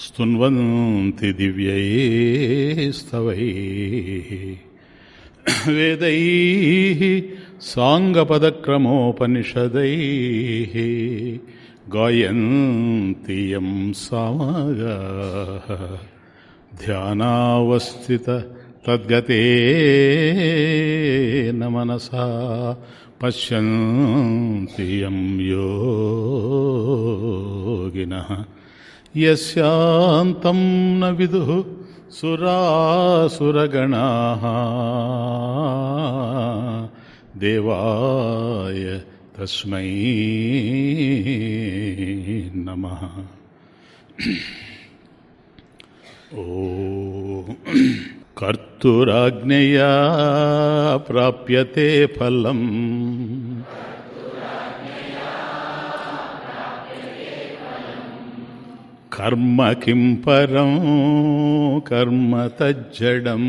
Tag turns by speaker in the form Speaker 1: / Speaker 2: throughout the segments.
Speaker 1: స్తున్వంతి దివ్యైస్తవై వేదై సాంగపదక్రమోపనిషదై గాయంతి యం సామగా. ధ్యానావస్థిత తద్గతేన మనసా పశ్యంతి యం యోగినః. యస్యాంతం న విదు సురాసురగణాः. దేవాయ తస్మై నమ. ఓ కర్తురాజ్ఞయా ప్రాప్యతే ఫలం. కర్మ కిం పరం కర్మ తజ్జడం.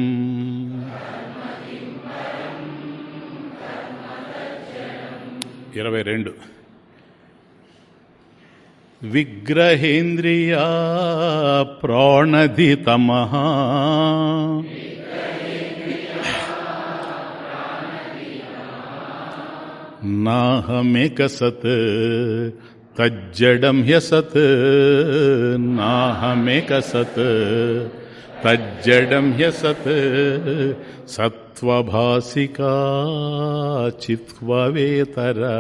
Speaker 1: ఇరవై రెండు. విగ్రహేంద్రియా ప్రాణధితమ. నాహమేక సత్ तज्जडं ह्यसत् नाहमेकसत्। तज्जडं ह्यसत् सत्त्वभासिका चित्त्ववेतरा।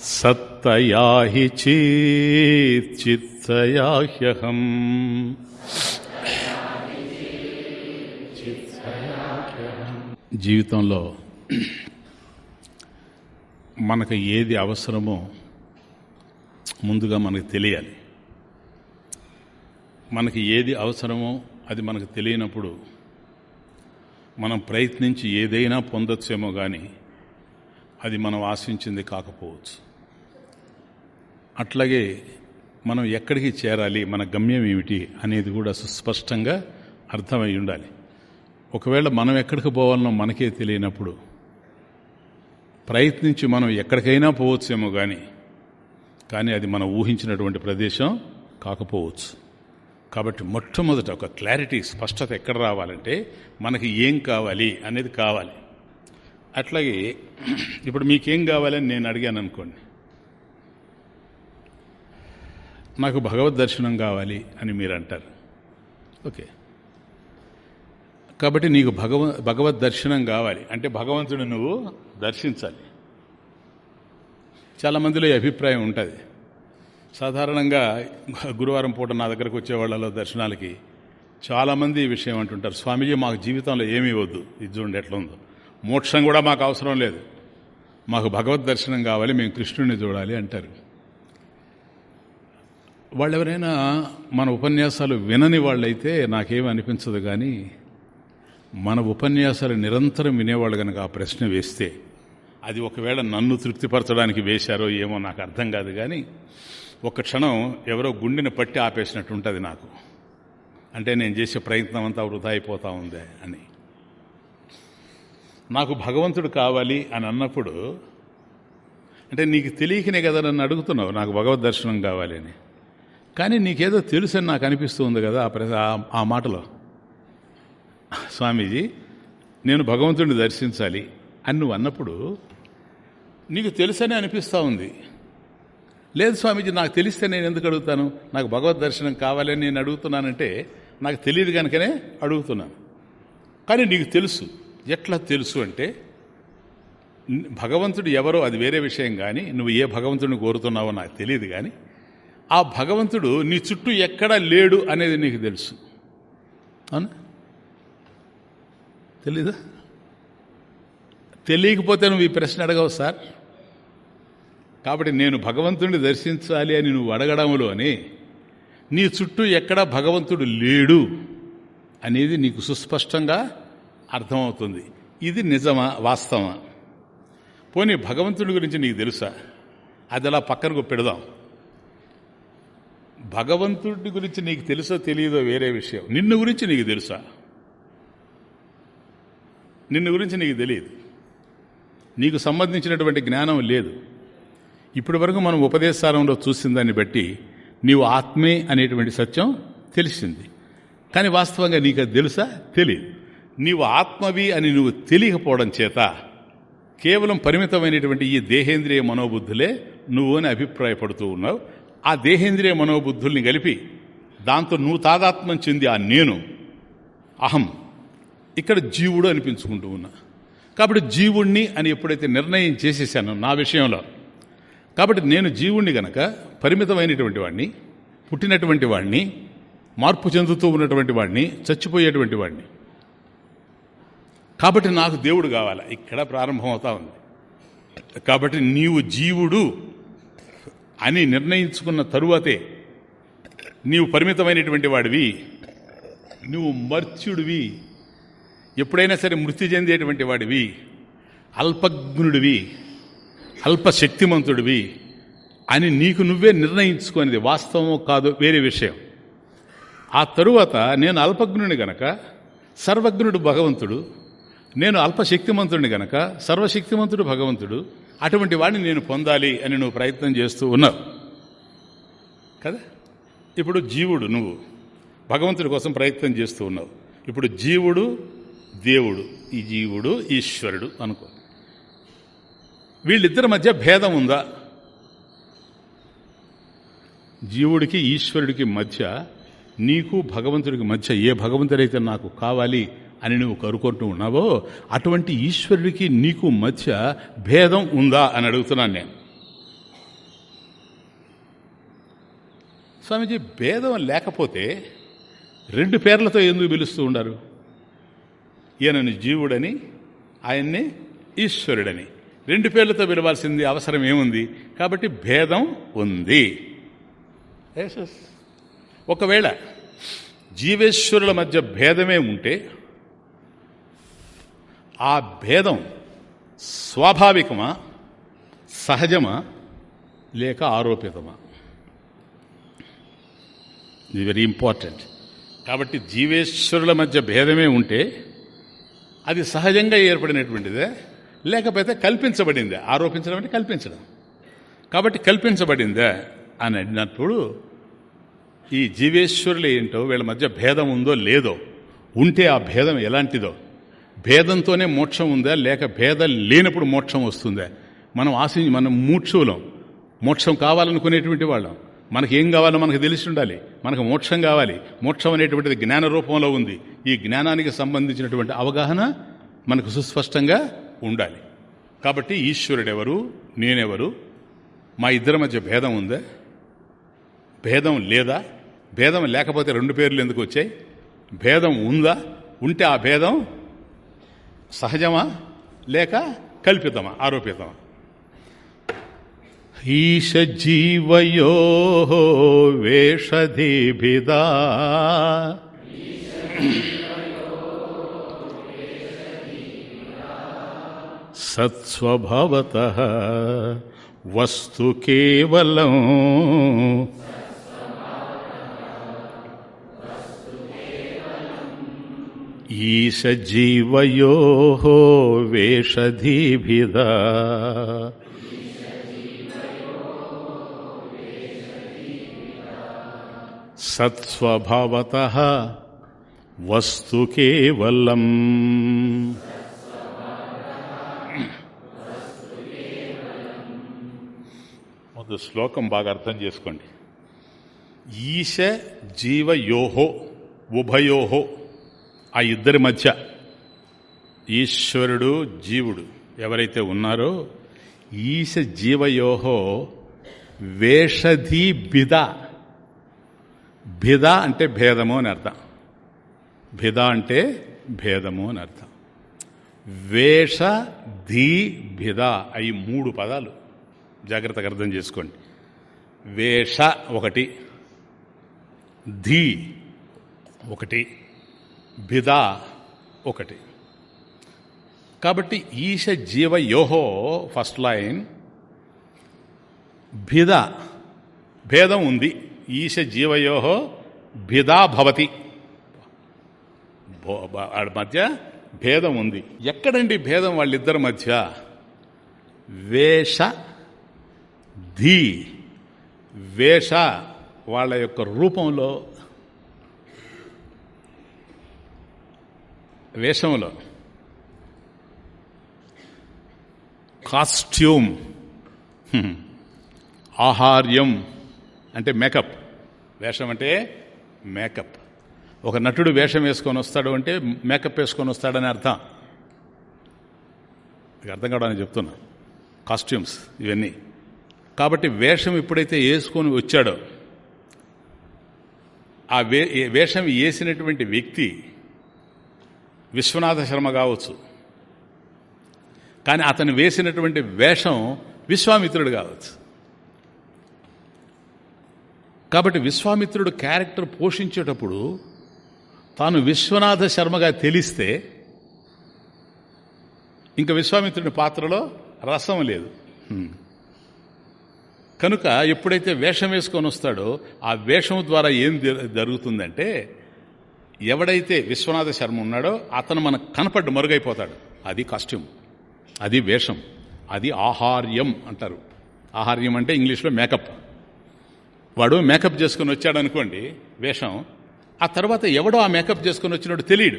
Speaker 1: सत्तया हि चिचित्तया ह्यहम्। జీవితంలో మనకు ఏది అవసరమో ముందుగా మనకు తెలియాలి. మనకి ఏది అవసరమో అది మనకు తెలియనప్పుడు మనం ప్రయత్నించి ఏదైనా పొందొచ్చేమో కానీ అది మనం ఆశించింది కాకపోవచ్చు. అట్లాగే మనం ఎక్కడికి చేరాలి మన గమ్యం ఏమిటి అనేది కూడా సుస్పష్టంగా అర్థమై ఉండాలి. ఒకవేళ మనం ఎక్కడికి పోవాలనో మనకే తెలియనప్పుడు ప్రయత్నించి మనం ఎక్కడికైనా పోవచ్చేమో కానీ కానీ అది మనం ఊహించినటువంటి ప్రదేశం కాకపోవచ్చు. కాబట్టి మొట్టమొదట ఒక క్లారిటీ స్పష్టత ఎక్కడ రావాలంటే మనకి ఏం కావాలి అనేది కావాలి. అట్లాగే ఇప్పుడు మీకేం కావాలని నేను అడిగాను అనుకోండి. నాకు భగవద్ దర్శనం కావాలి అని మీరు అంటారు ఓకే. కాబట్టి నీకు భగవ భగవద్ దర్శనం కావాలి. అంటే భగవంతుడు నువ్వు దర్శించాలి. చాలామందిలో ఈ అభిప్రాయం ఉంటుంది. సాధారణంగా గురువారం పూట నా దగ్గరకు వచ్చే వాళ్ళలో దర్శనాలకి చాలామంది ఈ విషయం అంటుంటారు. స్వామీజీ మాకు జీవితంలో ఏమీ వద్దు. ఇది చూడండి ఎట్లా ఉందో. మోక్షం కూడా మాకు అవసరం లేదు. మాకు భగవద్ దర్శనం కావాలి మేము కృష్ణుడిని చూడాలి అంటారు. వాళ్ళు ఎవరైనా మన ఉపన్యాసాలు వినని వాళ్ళైతే నాకేమీ అనిపించదు కానీ మన ఉపన్యాసాలు నిరంతరం వినేవాళ్ళు కనుక ఆ ప్రశ్న వేస్తే అది ఒకవేళ నన్ను తృప్తిపరచడానికి వేశారో ఏమో నాకు అర్థం కాదు కానీ ఒక క్షణం ఎవరో గుండెని పట్టి ఆపేసినట్టు ఉంటుంది నాకు. అంటే నేను చేసే ప్రయత్నం అంతా వృధా అయిపోతూ ఉంది అని. నాకు భగవంతుడు కావాలి అని అన్నప్పుడు అంటే నీకు తెలియకనే కదా నన్ను అడుగుతున్నావు నాకు భగవద్ దర్శనం కావాలి అని. కానీ నీకేదో తెలుసని నాకు అనిపిస్తుంది కదా ఆ ప్ర ఆ మాటలో. స్వామీజీ నేను భగవంతుడిని దర్శించాలి అని నువ్వు అన్నప్పుడు నీకు తెలుసని అనిపిస్తూ ఉంది. లేదు స్వామీజీ నాకు తెలిస్తే నేను ఎందుకు అడుగుతాను? నాకు భగవద్ దర్శనం కావాలని నేను అడుగుతున్నానంటే నాకు తెలియదు కనుకనే అడుగుతున్నాను. కానీ నీకు తెలుసు. ఎట్లా తెలుసు అంటే భగవంతుడు ఎవరో అది వేరే విషయం కానీ నువ్వు ఏ భగవంతుడిని కోరుతున్నావో నాకు తెలియదు కానీ ఆ భగవంతుడు నీ చుట్టూ ఎక్కడా లేడు అనేది నీకు తెలుసు. అవునా? తెలీదా? తెలియకపోతే నువ్వు ఈ ప్రశ్న అడగవు సార్. కాబట్టి నేను భగవంతుడిని దర్శించాలి అని నువ్వు అడగడంలోనే నీ చుట్టూ ఎక్కడ భగవంతుడు లేడు అనేది నీకు సుస్పష్టంగా అర్థమవుతుంది. ఇది నిజమా వాస్తవమా? పోనీ భగవంతుడి గురించి నీకు తెలుసా? అది అలా పక్కనకు పెడదాం. భగవంతుడి గురించి నీకు తెలుసో తెలియదో వేరే విషయం. నిన్ను గురించి నీకు తెలుసా? నిన్ను గురించి నీకు తెలియదు. నీకు సంబంధించినటువంటి జ్ఞానం లేదు. ఇప్పటి వరకు మనం ఉపదేశాలంలో చూసిన దాన్ని బట్టి నీవు ఆత్మే అనేటువంటి సత్యం తెలిసింది. కానీ వాస్తవంగా నీకు అది తెలుసా? తెలియదు. నీవు ఆత్మవి అని నువ్వు తెలియకపోవడం చేత కేవలం పరిమితమైనటువంటి ఈ దేహేంద్రియ మనోబుద్ధులే నువ్వు అని అభిప్రాయపడుతూ ఉన్నావు. ఆ దేహేంద్రియ మనోబుద్ధుల్ని కలిపి దాంతో నువ్వు తాదాత్మ్యం చెంది ఆ నేను. అహం. ఇక్కడ జీవుడు అనిపించుకుంటూ ఉన్నా. కాబట్టి జీవుణ్ణి అని ఎప్పుడైతే నిర్ణయం చేసేసానో నా విషయంలో. కాబట్టి నేను జీవుణ్ణి గనక పరిమితమైనటువంటి వాడిని పుట్టినటువంటి వాడిని మార్పు చెందుతూ ఉన్నటువంటి వాడిని చచ్చిపోయేటువంటి వాడిని కాబట్టి నాకు దేవుడు కావాలి? ఇక్కడ ప్రారంభమవుతా ఉంది. కాబట్టి నీవు జీవుడు అని నిర్ణయించుకున్న తరువాతే నీవు పరిమితమైనటువంటి వాడివి నువ్వు మర్త్యుడివి. ఎప్పుడైనా సరే మృతి చెందేటువంటి వాడివి. అల్పజ్ఞుడివి. అల్పశక్తిమంతుడివి అని నీకు నువ్వే నిర్ణయించుకునేది వాస్తవమో కాదో వేరే విషయం. ఆ తరువాత నేను అల్పజ్ఞుని గనక సర్వజ్ఞుడు భగవంతుడు నేను అల్పశక్తిమంతుడిని గనక సర్వశక్తిమంతుడు భగవంతుడు అటువంటి వాడిని నేను పొందాలి అని నువ్వు ప్రయత్నం చేస్తూ ఉన్నావు. కదా? ఇప్పుడు జీవుడు నువ్వు భగవంతుడి కోసం ప్రయత్నం చేస్తూ ఉన్నావు. ఇప్పుడు జీవుడు దేవుడు ఈ జీవుడు ఈశ్వరుడు అనుకో. వీళ్ళిద్దరి మధ్య భేదం ఉందా? జీవుడికి ఈశ్వరుడికి మధ్య నీకు భగవంతుడికి మధ్య ఏ భగవంతుడైతే నాకు కావాలి అని నువ్వు కరుకుంటూ ఉన్నావో అటువంటి ఈశ్వరుడికి నీకు మధ్య భేదం ఉందా అని అడుగుతున్నాను నేను. స్వామీజీ భేదం లేకపోతే రెండు పేర్లతో ఎందుకు పిలుస్తూ ఉండారు? ఈయనని జీవుడని ఆయన్ని ఈశ్వరుడని. రెండు పేర్లతో పిలవాల్సింది అవసరం ఏముంది? కాబట్టి భేదం ఉంది. ఒకవేళ జీవేశ్వరుల మధ్య భేదమే ఉంటే ఆ భేదం స్వాభావికమా సహజమా లేక ఆరోపితమా? ఇది వెరీ ఇంపార్టెంట్ కాబట్టి జీవేశ్వరుల మధ్య భేదమే ఉంటే అది సహజంగా ఏర్పడినటువంటిదే లేకపోతే కల్పించబడిందే. ఆరోపించడం అంటే కల్పించడం. కాబట్టి కల్పించబడిందే అని అడిగినప్పుడు ఈ జీవేశ్వరులు ఏంటో వీళ్ళ మధ్య భేదం ఉందో లేదో ఉంటే ఆ భేదం ఎలాంటిదో భేదంతోనే మోక్షం ఉందా లేక భేదం లేనప్పుడు మోక్షం వస్తుందా మనం ఆశించి మనం మూక్షులం మోక్షం కావాలనుకునేటువంటి వాళ్ళం. మనకి ఏం కావాలో మనకు తెలిసి ఉండాలి. మనకు మోక్షం కావాలి. మోక్షం అనేటువంటిది జ్ఞాన రూపంలో ఉంది. ఈ జ్ఞానానికి సంబంధించినటువంటి అవగాహన మనకు సుస్పష్టంగా ఉండాలి. కాబట్టి ఈశ్వరుడెవరు? నేనెవరు? మా ఇద్దరి మధ్య భేదం ఉందా? భేదం లేదా? భేదం లేకపోతే రెండు పేర్లు ఎందుకు వచ్చాయి? భేదం ఉందా? ఉంటే ఆ భేదం సహజమా? లేక కల్పితమా? ఆరోపితమా? ఈశ జీవయో వేషధిభిదా సత్స్వభవత వస్తు కేవలం ఈశ సత్స్వభావత వస్తు కేవలం. ముందు శ్లోకం బాగా అర్థం చేసుకోండి. ఈశ జీవయోహో ఉభయోహో ఆ ఇద్దరి మధ్య. ఈశ్వరుడు జీవుడు ఎవరైతే ఉన్నారో ఈశ జీవయోహో వేషధీ బిద భిద అంటే భేదము అని అర్థం. భిద అంటే భేదము అని అర్థం. వేష ధీ భిద అయి మూడు పదాలు. జాగ్రత్తగా అర్థం చేసుకోండి. వేష ఒకటి ధీ ఒకటి భిద ఒకటి. కాబట్టి ఈశ జీవ యోహో ఫస్ట్ లైన్ భిద భేదం ఉంది. ఈశ జీవయోహో భిదా భవతి. మధ్య భేదం ఉంది. ఎక్కడండి భేదం వాళ్ళిద్దరి మధ్య? వేష ధీ. వేష వాళ్ళ యొక్క రూపంలో వేషంలో. కాస్ట్యూమ్ ఆహార్యం అంటే మేకప్. వేషం అంటే మేకప్. ఒక నటుడు వేషం వేసుకొని వస్తాడు అంటే మేకప్ వేసుకొని వస్తాడని అర్థం. అర్థం కావడానికి చెప్తున్నా. కాస్ట్యూమ్స్ ఇవన్నీ. కాబట్టి వేషం ఎప్పుడైతే వేసుకొని వచ్చాడో ఆ వే వేషం వేసినటువంటి వ్యక్తి విశ్వనాథ శర్మ కావచ్చు. కానీ అతను వేసినటువంటి వేషం విశ్వామిత్రుడు కావచ్చు. కాబట్టి విశ్వామిత్రుడు క్యారెక్టర్ పోషించేటప్పుడు తాను విశ్వనాథ శర్మగా తెలిస్తే ఇంకా విశ్వామిత్రుని పాత్రలో రసం లేదు. కనుక ఎప్పుడైతే వేషం వేసుకొని వస్తాడో ఆ వేషం ద్వారా ఏం జరుగుతుందంటే ఎవడైతే విశ్వనాథ శర్మ ఉన్నాడో అతను మనకు కనపడ్డు మరుగైపోతాడు. అది కాస్ట్యూమ్. అది వేషం. అది ఆహార్యం అంటారు. ఆహార్యం అంటే ఇంగ్లీష్లో మేకప్. వాడు మేకప్ చేసుకుని వచ్చాడు అనుకోండి వేషం. ఆ తర్వాత ఎవడో ఆ మేకప్ చేసుకుని వచ్చినాడు తెలియడు.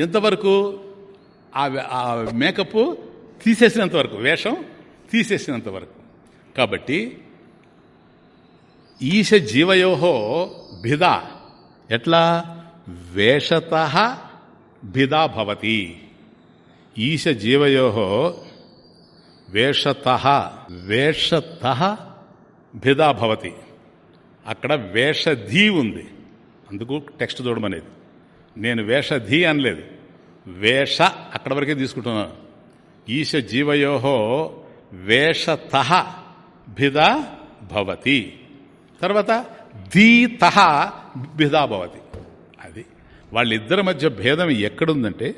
Speaker 1: ఎంతవరకు ఆ మేకప్ తీసేసినంత వరకు వేషం తీసేసినంత వరకు. కాబట్టి ఈశ జీవయోహో భిద. ఎట్లా? వేషత భిదా భవతి. ఈశ జీవయోహో వేషత వేషత భిదా భవతి. అక్కడ వేషధీ ఉంది. అందుకు టెక్స్ట్ చూడమనేది. నేను వేషధీ అనలేదు. వేష అక్కడ వరకే తీసుకుంటున్నాను ఈశ జీవయోహో వేషత భిదా భవతి. తర్వాత ధీత భిదా భవతి. అది వాళ్ళిద్దరి మధ్య భేదం ఎక్కడుందంటే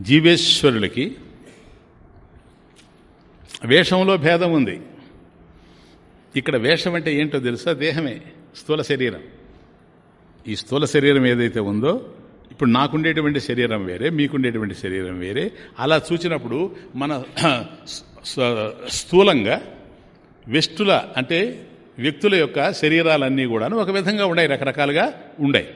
Speaker 1: జీవేశ్వరులకి వేషంలో భేదం ఉంది. ఇక్కడ వేషం అంటే ఏంటో తెలుసా? దేహమే స్థూల శరీరం. ఈ స్థూల శరీరం ఏదైతే ఉందో ఇప్పుడు నాకుండేటువంటి శరీరం వేరే మీకుండేటువంటి శరీరం వేరే. అలా చూచినప్పుడు మన స్థూలంగా వెస్టుల అంటే వ్యక్తుల యొక్క శరీరాలన్నీ కూడాను ఒక విధంగా ఉన్నాయి రకరకాలుగా ఉన్నాయి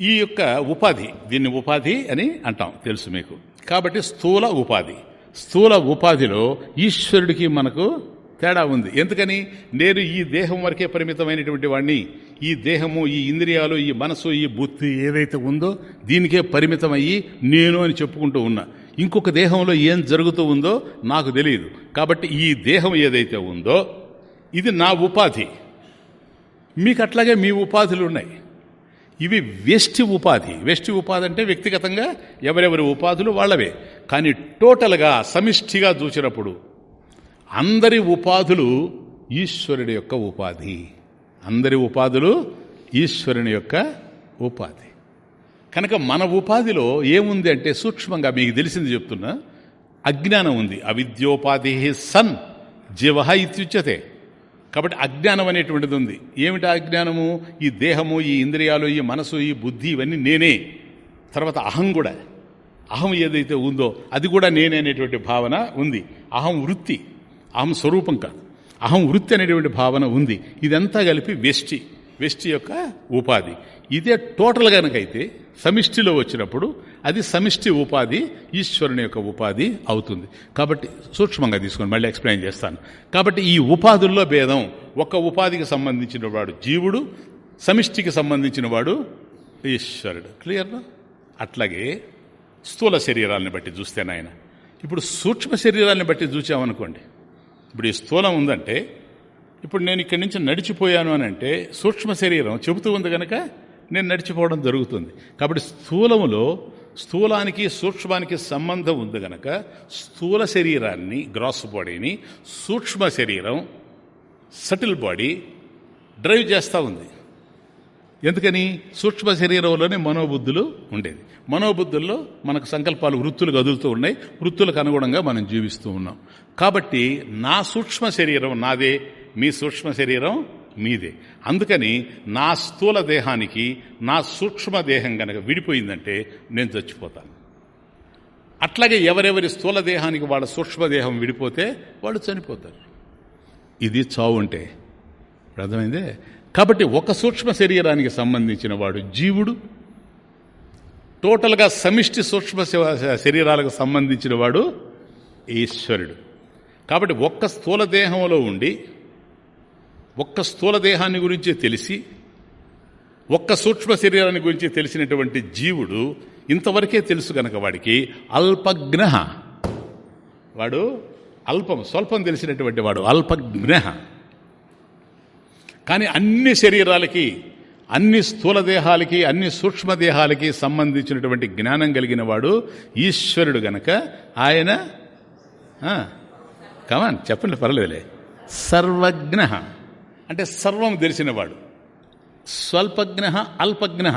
Speaker 1: ఈ యొక్క ఉపాధి దీన్ని ఉపాధి అని అంటాం తెలుసు మీకు. కాబట్టి స్థూల ఉపాధి. స్థూల ఉపాధిలో ఈశ్వరుడికి మనకు తేడా ఉంది. ఎందుకని? నేను ఈ దేహం వరకే పరిమితమైనటువంటి వాడిని ఈ దేహము ఈ ఇంద్రియాలు ఈ మనసు ఈ బుద్ధి ఏదైతే ఉందో దీనికే పరిమితమయ్యి నేను అని చెప్పుకుంటూ ఉన్నా. ఇంకొక దేహంలో ఏం జరుగుతూ ఉందో నాకు తెలియదు. కాబట్టి ఈ దేహం ఏదైతే ఉందో ఇది నా ఉపాధి. మీకు అట్లాగే మీ ఉపాధులు ఉన్నాయి. ఇవి వెష్టి ఉపాధి. వెష్టి ఉపాధి అంటే వ్యక్తిగతంగా ఎవరెవరి ఉపాధులు వాళ్ళవే. కానీ టోటల్గా సమిష్టిగా చూసినప్పుడు అందరి ఉపాధులు ఈశ్వరుడి యొక్క ఉపాధి. అందరి ఉపాధులు ఈశ్వరుని యొక్క ఉపాధి. కనుక మన ఉపాధిలో ఏముంది అంటే సూక్ష్మంగా మీకు తెలిసింది చెప్తున్నా అజ్ఞానం ఉంది. అవిద్యోపాధి సన్ జీవ ఇత్యుచ్యతే. కాబట్టి అజ్ఞానం అనేటువంటిది ఉంది. ఏమిటి అజ్ఞానము? ఈ దేహము ఈ ఇంద్రియాలు ఈ మనసు ఈ బుద్ధి ఇవన్నీ నేనే. తర్వాత అహం కూడా. అహం ఏదైతే ఉందో అది కూడా నేనే అనేటువంటి భావన ఉంది. అహం వృత్తి. అహం స్వరూపం కాదు. అహం వృత్తి అనేటువంటి భావన ఉంది. ఇదంతా కలిపి వెష్టి. వెష్టి యొక్క ఉపాధి. ఇదే టోటల్ కనుకైతే సమిష్టిలో వచ్చినప్పుడు అది సమిష్టి ఉపాధి ఈశ్వరుని యొక్క ఉపాధి అవుతుంది. కాబట్టి సూక్ష్మంగా తీసుకొని మళ్ళీ ఎక్స్ప్లెయిన్ చేస్తాను. కాబట్టి ఈ ఉపాధుల్లో భేదం ఒక ఉపాధికి సంబంధించిన వాడు జీవుడు సమిష్టికి సంబంధించిన వాడు ఈశ్వరుడు. క్లియర్నా అట్లాగే స్థూల శరీరాలను బట్టి చూస్తే నాయన. ఇప్పుడు సూక్ష్మ శరీరాలను బట్టి చూసామనుకోండి ఇప్పుడు ఈ స్థూలం ఉందంటే ఇప్పుడు నేను ఇక్కడి నుంచి నడిచిపోయాను అని అంటే సూక్ష్మ శరీరం చెబుతూ ఉంది కనుక నేను నడిచిపోవడం జరుగుతుంది. కాబట్టి స్థూలములో స్థూలానికి సూక్ష్మానికి సంబంధం ఉంది గనక స్థూల శరీరాన్ని గ్రాస్ బాడీని సూక్ష్మ శరీరం సటిల్ బాడీ డ్రైవ్ చేస్తూ ఉంది. ఎందుకని? సూక్ష్మ శరీరంలోనే మనోబుద్ధులు ఉండేది మనోబుద్ధుల్లో మనకు సంకల్పాలు వృత్తులు కదులుతూ ఉన్నాయి. వృత్తులకు అనుగుణంగా మనం జీవిస్తూ ఉన్నాం. కాబట్టి నా సూక్ష్మ శరీరం నాదే మీ సూక్ష్మ శరీరం మీదే. అందుకని నా స్థూల దేహానికి నా సూక్ష్మ దేహం కనుక విడిపోయిందంటే నేను చచ్చిపోతాను. అట్లాగే ఎవరెవరి స్థూల దేహానికి వాళ్ళ సూక్ష్మదేహం విడిపోతే వాళ్ళు చనిపోతారు. ఇది చావు అంటే అర్థమైందే? కాబట్టి ఒక సూక్ష్మ శరీరానికి సంబంధించిన వాడు జీవుడు. టోటల్గా సమిష్టి సూక్ష్మ శరీరాలకు సంబంధించిన వాడు ఈశ్వరుడు. కాబట్టి ఒక్క స్థూల దేహంలో ఉండి ఒక్క స్థూల దేహాన్ని గురించి తెలిసి ఒక్క సూక్ష్మ శరీరాన్ని గురించి తెలిసినటువంటి జీవుడు ఇంతవరకే తెలుసు గనక వాడికి అల్పజ్ఞ వాడు అల్పం స్వల్పం తెలిసినటువంటి వాడు అల్పజ్ఞ కానీ అన్ని శరీరాలకి అన్ని స్థూల దేహాలకి అన్ని సూక్ష్మదేహాలకి సంబంధించినటువంటి జ్ఞానం కలిగిన వాడు ఈశ్వరుడు గనక ఆయన కమాన్ చెప్పండి పర్లేదులే. సర్వజ్ఞ అంటే సర్వం తెలిసినవాడు. స్వల్పజ్ఞ అల్పజ్ఞ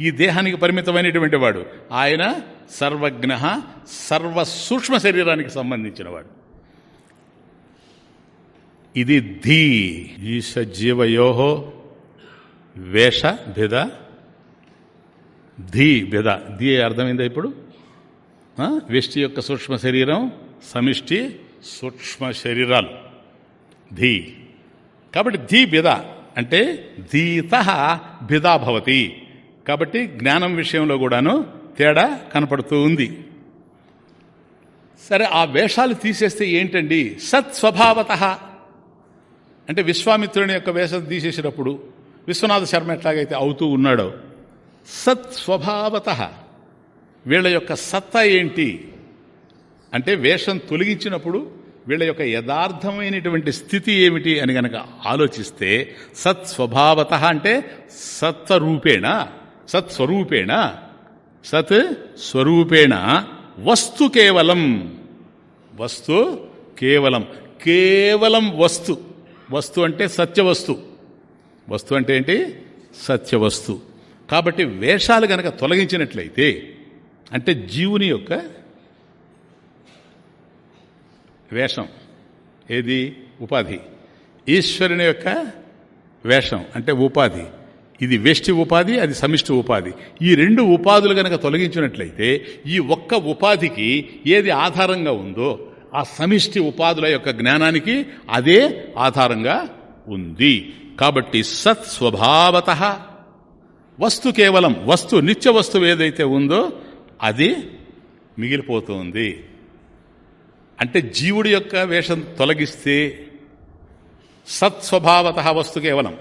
Speaker 1: ఈ దేహానికి పరిమితమైనటువంటి వాడు. ఆయన సర్వజ్ఞ సర్వ సూక్ష్మ శరీరానికి సంబంధించినవాడు. ఇది ధీ. ఈశ జీవయోహో వేష భేద. ధీ భేద. ధీ అర్థమైందా ఇప్పుడు? వెష్టి యొక్క సూక్ష్మ శరీరం సమిష్టి సూక్ష్మ శరీరాలు. ధీ. కాబట్టి ధీ బిద అంటే ధీత బిదా భవతి. కాబట్టి జ్ఞానం విషయంలో కూడాను తేడా కనపడుతూ ఉంది. సరే ఆ వేషాలు తీసేస్తే ఏంటండి? సత్స్వభావత. అంటే విశ్వామిత్రుని యొక్క వేషం తీసేసినప్పుడు విశ్వనాథ శర్మ ఎట్లాగైతే అవుతూ ఉన్నాడో సత్స్వభావత వీళ్ళ యొక్క సత్తా ఏంటి? అంటే వేషం తొలగించినప్పుడు వీళ్ళ యొక్క యథార్థమైనటువంటి స్థితి ఏమిటి అని గనక ఆలోచిస్తే సత్స్వభావత అంటే సత్వరూపేణ సత్స్వరూపేణ సత్ స్వరూపేణ వస్తు కేవలం. వస్తు కేవలం. కేవలం వస్తు. వస్తు అంటే సత్యవస్తు. వస్తు అంటే ఏంటి? సత్యవస్తు. కాబట్టి వేషాలు గనక తొలగించినట్లయితే అంటే జీవుని యొక్క వేషం. ఏది? ఉపాధి. ఈశ్వరుని యొక్క వేషం అంటే ఉపాధి. ఇది వెష్టి ఉపాధి అది సమిష్టి ఉపాధి. ఈ రెండు ఉపాధులు గనక తొలగించినట్లయితే ఈ ఒక్క ఉపాధికి ఏది ఆధారంగా ఉందో ఆ సమిష్టి ఉపాధుల యొక్క జ్ఞానానికి అదే ఆధారంగా ఉంది. కాబట్టి సత్ స్వభావత వస్తు కేవలం వస్తు నిత్య వస్తువు ఏదైతే ఉందో అది మిగిలిపోతుంది. అంటే జీవుడి యొక్క వేషం తొలగిస్తే సత్స్వభావత వస్తు కేవలం.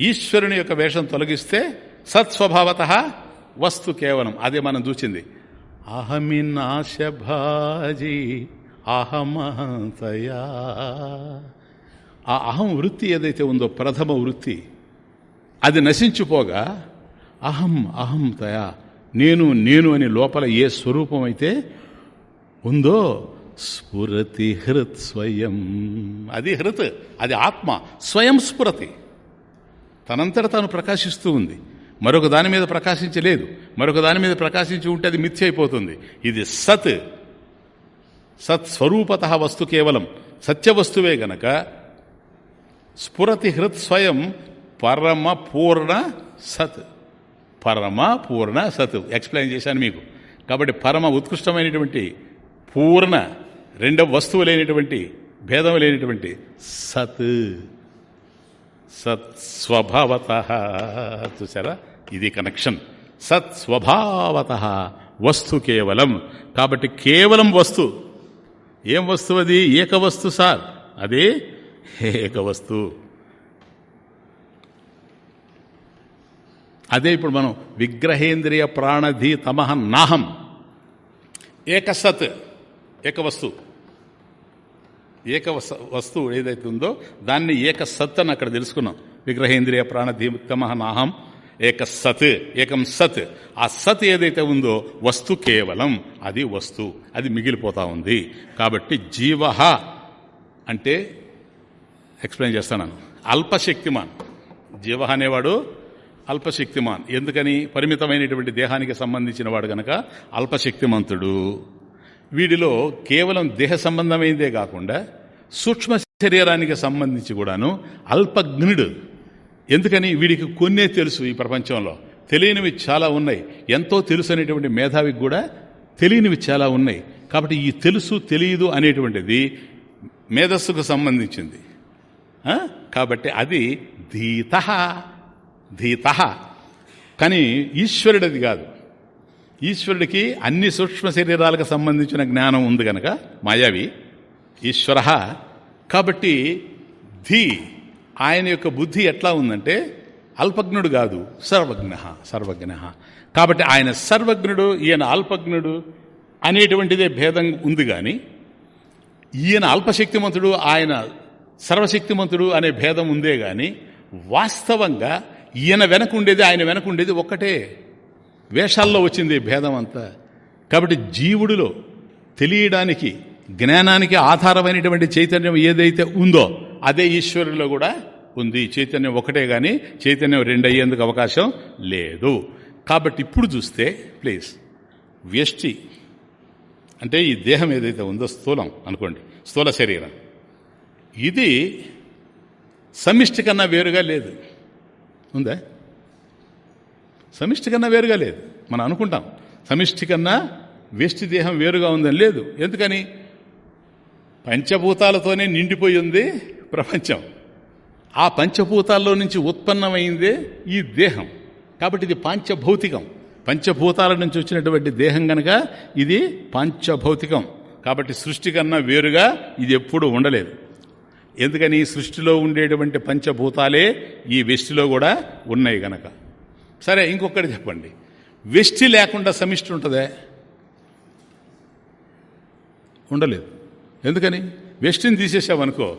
Speaker 1: ఈశ్వరుని యొక్క వేషం తొలగిస్తే సత్స్వభావత వస్తు కేవలం. అదే మనం చూసింది. అహమినాశభాజీ అహమహంతయా ఆ అహం వృత్తి ఏదైతే ఉందో ప్రథమ వృత్తి అది నశించిపోగా అహం అహం తయా నేను నేను అని లోపల ఏ స్వరూపం అయితే ఉందో స్ఫురతి హృత్ స్వయం. అది హృత్ అది ఆత్మ స్వయం స్ఫురతి. తనంతట తాను ప్రకాశిస్తూ ఉంది. మరొక దాని మీద ప్రకాశించలేదు. మరొక దాని మీద ప్రకాశించి ఉంటే అది మిథ్య అయిపోతుంది. ఇది సత్. సత్ స్వరూపత వస్తు కేవలం. సత్యవస్తువే గనక స్ఫురతి హృత్ స్వయం పరమ పూర్ణ సత్. పరమ పూర్ణ సత్. ఎక్స్ప్లెయిన్ చేశాను మీకు. కాబట్టి పరమ ఉత్కృష్టమైనటువంటి పూర్ణ రెండవ వస్తువు లేనిటువంటి భేదం లేనిటువంటి సత్. సత్స్వభావత. చూసారా ఇది కనెక్షన్ సత్స్వభావత. వస్తు కేవలం. కాబట్టి కేవలం వస్తు. ఏం వస్తువు అది? ఏక వస్తు సార్. అదే ఏక వస్తు అదే ఇప్పుడు మనం విగ్రహేంద్రియ ప్రాణధి తమహం నాహం. ఏకసత్ ఏక వస్తువు ఏక వస్తువు ఏదైతే ఉందో దాన్ని ఏక సత్ అని అక్కడ తెలుసుకున్నాం. విగ్రహేంద్రియ ప్రాణధీమహ నాహం ఏక సత్ ఏకం సత్. ఆ సత్ ఏదైతే ఉందో వస్తు కేవలం అది వస్తు అది మిగిలిపోతా ఉంది. కాబట్టి జీవ అంటే ఎక్స్ప్లెయిన్ చేస్తాను. అల్పశక్తిమాన్. జీవ అనేవాడు అల్పశక్తిమాన్. ఎందుకని? పరిమితమైనటువంటి దేహానికి సంబంధించిన వాడు గనక అల్పశక్తిమంతుడు. వీడిలో కేవలం దేహ సంబంధమైందే కాకుండా సూక్ష్మ శరీరానికి సంబంధించి కూడాను అల్పజ్ఞుడు. ఎందుకని? వీడికి కొన్నే తెలుసు ఈ ప్రపంచంలో. తెలియనివి చాలా ఉన్నాయి. ఎంతో తెలుసు అనేటువంటి మేధావికి కూడా తెలియనివి చాలా ఉన్నాయి. కాబట్టి ఈ తెలుసు తెలియదు అనేటువంటిది మేధస్సుకు సంబంధించింది. కాబట్టి అది ధీత ధీత. కానీ ఈశ్వరుడిది కాదు. ఈశ్వరుడికి అన్ని సూక్ష్మ శరీరాలకు సంబంధించిన జ్ఞానం ఉంది గనక మాయావి ఈశ్వర. కాబట్టి ధీ ఆయన యొక్క బుద్ధి ఎట్లా ఉందంటే అల్పజ్ఞుడు కాదు సర్వజ్ఞ సర్వజ్ఞ. కాబట్టి ఆయన సర్వజ్ఞుడు ఈయన అల్పజ్ఞుడు అనేటువంటిదే భేదం ఉంది కానీ ఈయన అల్పశక్తిమంతుడు ఆయన సర్వశక్తిమంతుడు అనే భేదం ఉందే కానీ వాస్తవంగా ఈయన వెనక ఉండేది ఆయన వెనక ఉండేది ఒక్కటే. వేషాల్లో వచ్చింది భేదం అంతా కాబట్టి జీవుడిలో తెలియడానికి జ్ఞానానికి ఆధారమైనటువంటి చైతన్యం ఏదైతే ఉందో అదే ఈశ్వరులో కూడా ఉంది. చైతన్యం ఒకటే కానీ చైతన్యం రెండు అయ్యేందుకు అవకాశం లేదు. కాబట్టి ఇప్పుడు చూస్తే ప్లీజ్ వ్యష్టి అంటే ఈ దేహం ఏదైతే ఉందో స్థూలం అనుకోండి స్థూల శరీరం. ఇది సమిష్టి కన్నా వేరుగా లేదు. ఉందా? సమిష్టి కన్నా వేరుగా లేదు. మనం అనుకుంటాం సమిష్టి కన్నా వేష్టి దేహం వేరుగా ఉందని లేదు. ఎందుకని? పంచభూతాలతోనే నిండిపోయి ఉంది ప్రపంచం. ఆ పంచభూతాల్లో నుంచి ఉత్పన్నమైందే ఈ దేహం. కాబట్టి ఇది పాంచభౌతికం. పంచభూతాల నుంచి వచ్చినటువంటి దేహం గనక ఇది పాంచభౌతికం. కాబట్టి సృష్టి కన్నా వేరుగా ఇది ఎప్పుడూ ఉండలేదు. ఎందుకని? సృష్టిలో ఉండేటువంటి పంచభూతాలే ఈ వెష్టిలో కూడా ఉన్నాయి గనక. సరే ఇంకొకటి చెప్పండి. వెష్టి లేకుండా సమిష్టి ఉంటుందే? ఉండలేదు. ఎందుకని? వెష్టిని తీసేసావనుకో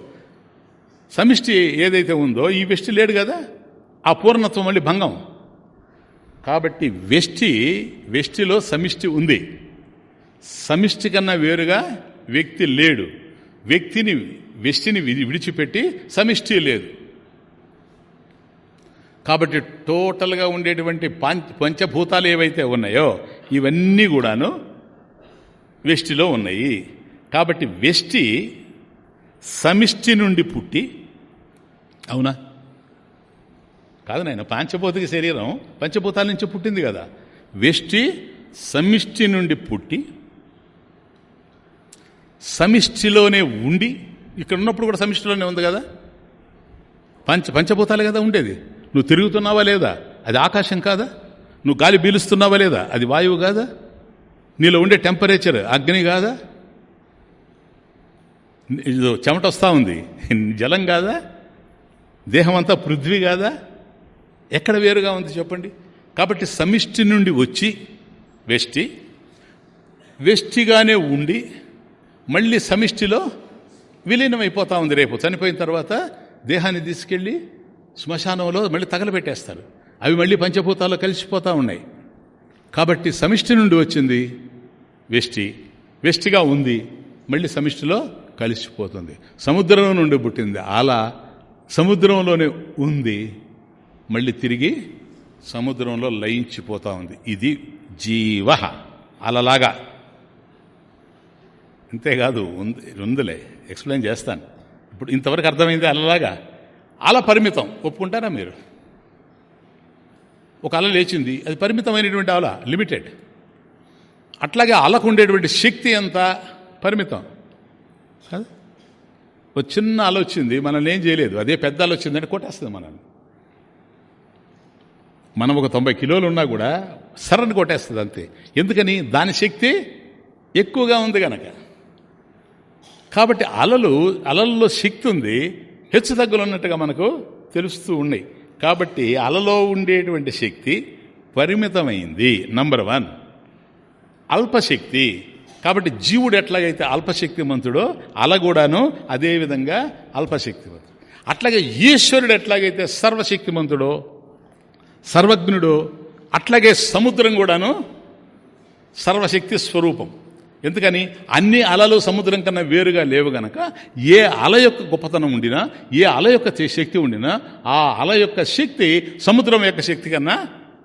Speaker 1: సమిష్టి ఏదైతే ఉందో ఈ వెష్టి లేడు కదా ఆ పూర్ణత్వం మళ్ళీ భంగం. కాబట్టి వెష్టి వెష్టిలో సమిష్టి ఉంది. సమిష్టి కన్నా వేరుగా వ్యక్తి లేడు. వ్యక్తిని వెష్టిని విడిచిపెట్టి సమిష్టి లేదు. కాబట్టి టోటల్గా ఉండేటువంటి పంచభూతాలు ఏవైతే ఉన్నాయో ఇవన్నీ కూడాను వెష్టిలో ఉన్నాయి. కాబట్టి వెష్టి సమిష్టి నుండి పుట్టి అవునా? కాదు నాయన పంచభూతిక శరీరం పంచభూతాల నుంచి పుట్టింది కదా. వెష్టి సమిష్టి నుండి పుట్టి సమిష్టిలోనే ఉండి ఇక్కడ ఉన్నప్పుడు కూడా సమిష్టిలోనే ఉంది కదా? పంచ పంచభూతాలు కదా ఉండేది. నువ్వు తిరుగుతున్నావా లేదా? అది ఆకాశం కాదా? నువ్వు గాలి పీలుస్తున్నావా లేదా? అది వాయువు కాదా? నీలో ఉండే టెంపరేచర్ అగ్ని కాదా? చెమట వస్తూ ఉంది. జలం కాదా? దేహం అంతా పృథ్వీ కాదా? ఎక్కడ వేరుగా ఉంది చెప్పండి? కాబట్టి సమిష్టి నుండి వచ్చి వెష్టి వెష్టిగానే ఉండి మళ్ళీ సమిష్టిలో విలీనమైపోతూ ఉంది రేపు. చనిపోయిన తర్వాత దేహాన్ని తీసుకెళ్ళి శ్మశానంలో మళ్ళీ తగలబెట్టేస్తారు. అవి మళ్ళీ పంచభూతాల్లో కలిసిపోతూ ఉన్నాయి. కాబట్టి సమిష్టి నుండి వచ్చింది వెష్టి. వెష్టిగా ఉంది మళ్ళీ సమిష్టిలో కలిసిపోతుంది. సముద్రం నుండి పుట్టింది అలా సముద్రంలోనే ఉంది మళ్ళీ తిరిగి సముద్రంలో లయించిపోతా ఉంది. ఇది జీవ అలలాగా. అంతేకాదు ఉంది ఉందిలే ఎక్స్ప్లెయిన్ చేస్తాను. ఇప్పుడు ఇంతవరకు అర్థమైంది అలలాగా? అల పరిమితం. ఒప్పుకుంటారా మీరు? ఒక అల లేచింది అది పరిమితమైనటువంటి అల లిమిటెడ్ అట్లాగే అలకు ఉండేటువంటి శక్తి ఎంత? పరిమితం. ఒక చిన్న అల వచ్చింది మనల్ని ఏం చేయలేదు. అదే పెద్ద అల వచ్చిందంటే కొట్టేస్తుంది మనల్ని. మనం ఒక తొంభై కిలోలు ఉన్నా కూడా సరని కొట్టేస్తుంది అంతే. ఎందుకని? దాని శక్తి ఎక్కువగా ఉంది కనుక కాబట్టి అలలు అలల్లో శక్తి ఉంది. హెచ్చు తగ్గులు ఉన్నట్టుగా మనకు తెలుస్తూ ఉన్నాయి. కాబట్టి అలలో ఉండేటువంటి శక్తి పరిమితమైంది నంబర్ వన్ అల్పశక్తి. కాబట్టి జీవుడు ఎట్లాగైతే అల్పశక్తిమంతుడో అల కూడాను అదేవిధంగా అల్పశక్తిమంతుడు. అట్లాగే ఈశ్వరుడు ఎట్లాగైతే సర్వశక్తిమంతుడో సర్వజ్ఞుడు అట్లాగే సముద్రం కూడాను సర్వశక్తి స్వరూపం. ఎందుకని అన్ని అలలు సముద్రం కన్నా వేరుగా లేవు గనక ఏ అల యొక్క గొప్పతనం ఉండినా ఏ అల యొక్క శక్తి ఉండినా ఆ అల యొక్క శక్తి సముద్రం యొక్క శక్తి కన్నా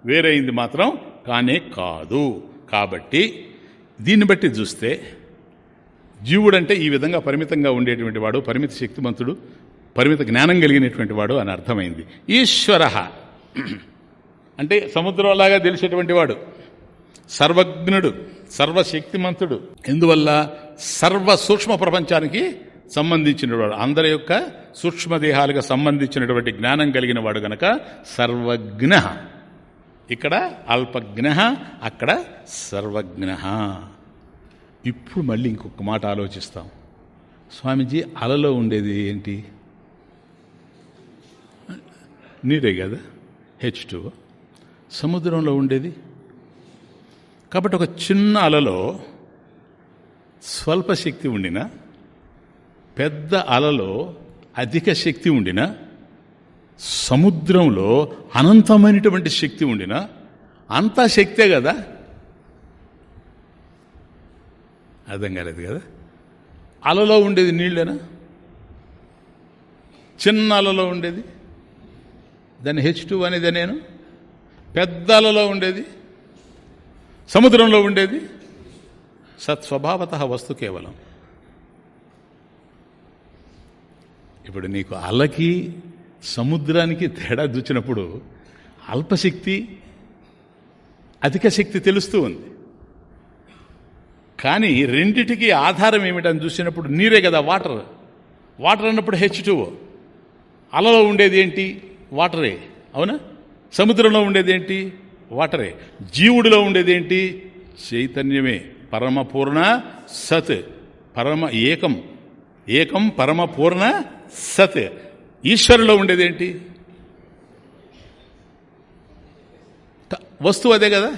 Speaker 1: వేరైంది మాత్రం కానే కాదు. కాబట్టి దీన్ని బట్టి చూస్తే జీవుడంటే ఈ విధంగా పరిమితంగా ఉండేటువంటి వాడు పరిమిత శక్తిమంతుడు పరిమిత జ్ఞానం కలిగినటువంటి వాడు అని అర్థమైంది. ఈశ్వర అంటే సముద్రంలాగా తెలిసేటువంటి వాడు. సర్వజ్ఞుడు సర్వశక్తిమంతుడు. ఎందువల్ల? సర్వ సూక్ష్మ ప్రపంచానికి సంబంధించినవాడు. అందరి యొక్క సూక్ష్మదేహాలకు సంబంధించినటువంటి జ్ఞానం కలిగిన వాడు గనక సర్వజ్ఞ. ఇక్కడ అల్పజ్ఞ అక్కడ సర్వజ్ఞ. ఇప్పుడు మళ్ళీ ఇంకొక మాట ఆలోచిస్తాం. స్వామీజీ అలలో ఉండేది ఏంటి? నీరే కదా హెచ్ టూ. సముద్రంలో ఉండేది? కాబట్టి ఒక చిన్న అలలో స్వల్ప శక్తి ఉండిన పెద్ద అలలో అధిక శక్తి ఉండిన సముద్రంలో అనంతమైనటువంటి శక్తి ఉండిన అంతా శక్తే కదా? అర్థం కాలేదు కదా? అలలో ఉండేది నీళ్ళేనా? చిన్న అలలో ఉండేది? దాన్ని హెచ్ టూ అనేది నేను పెద్ద అలలో ఉండేది? సముద్రంలో ఉండేది? సత్స్వభావత వస్తు కేవలం. ఇప్పుడు నీకు అలకి సముద్రానికి తేడా చూచినప్పుడు అల్పశక్తి అధిక శక్తి తెలుస్తూ ఉంది. కానీ రెండిటికి ఆధారం ఏమిటని చూసినప్పుడు నీరే కదా వాటర్. వాటర్ అన్నప్పుడు హెచ్ టూ అలలో ఉండేది ఏంటి? వాటరే. అవునా? సముద్రంలో ఉండేది ఏంటి? వాటరే. జీవుడిలో ఉండేది ఏంటి చైతన్యమే. పరమపూర్ణ సత్. పరమ ఏకం. ఏకం పరమపూర్ణ సత్. ఈశ్వరులో ఉండేదేంటి? వస్తువు అదే కదా?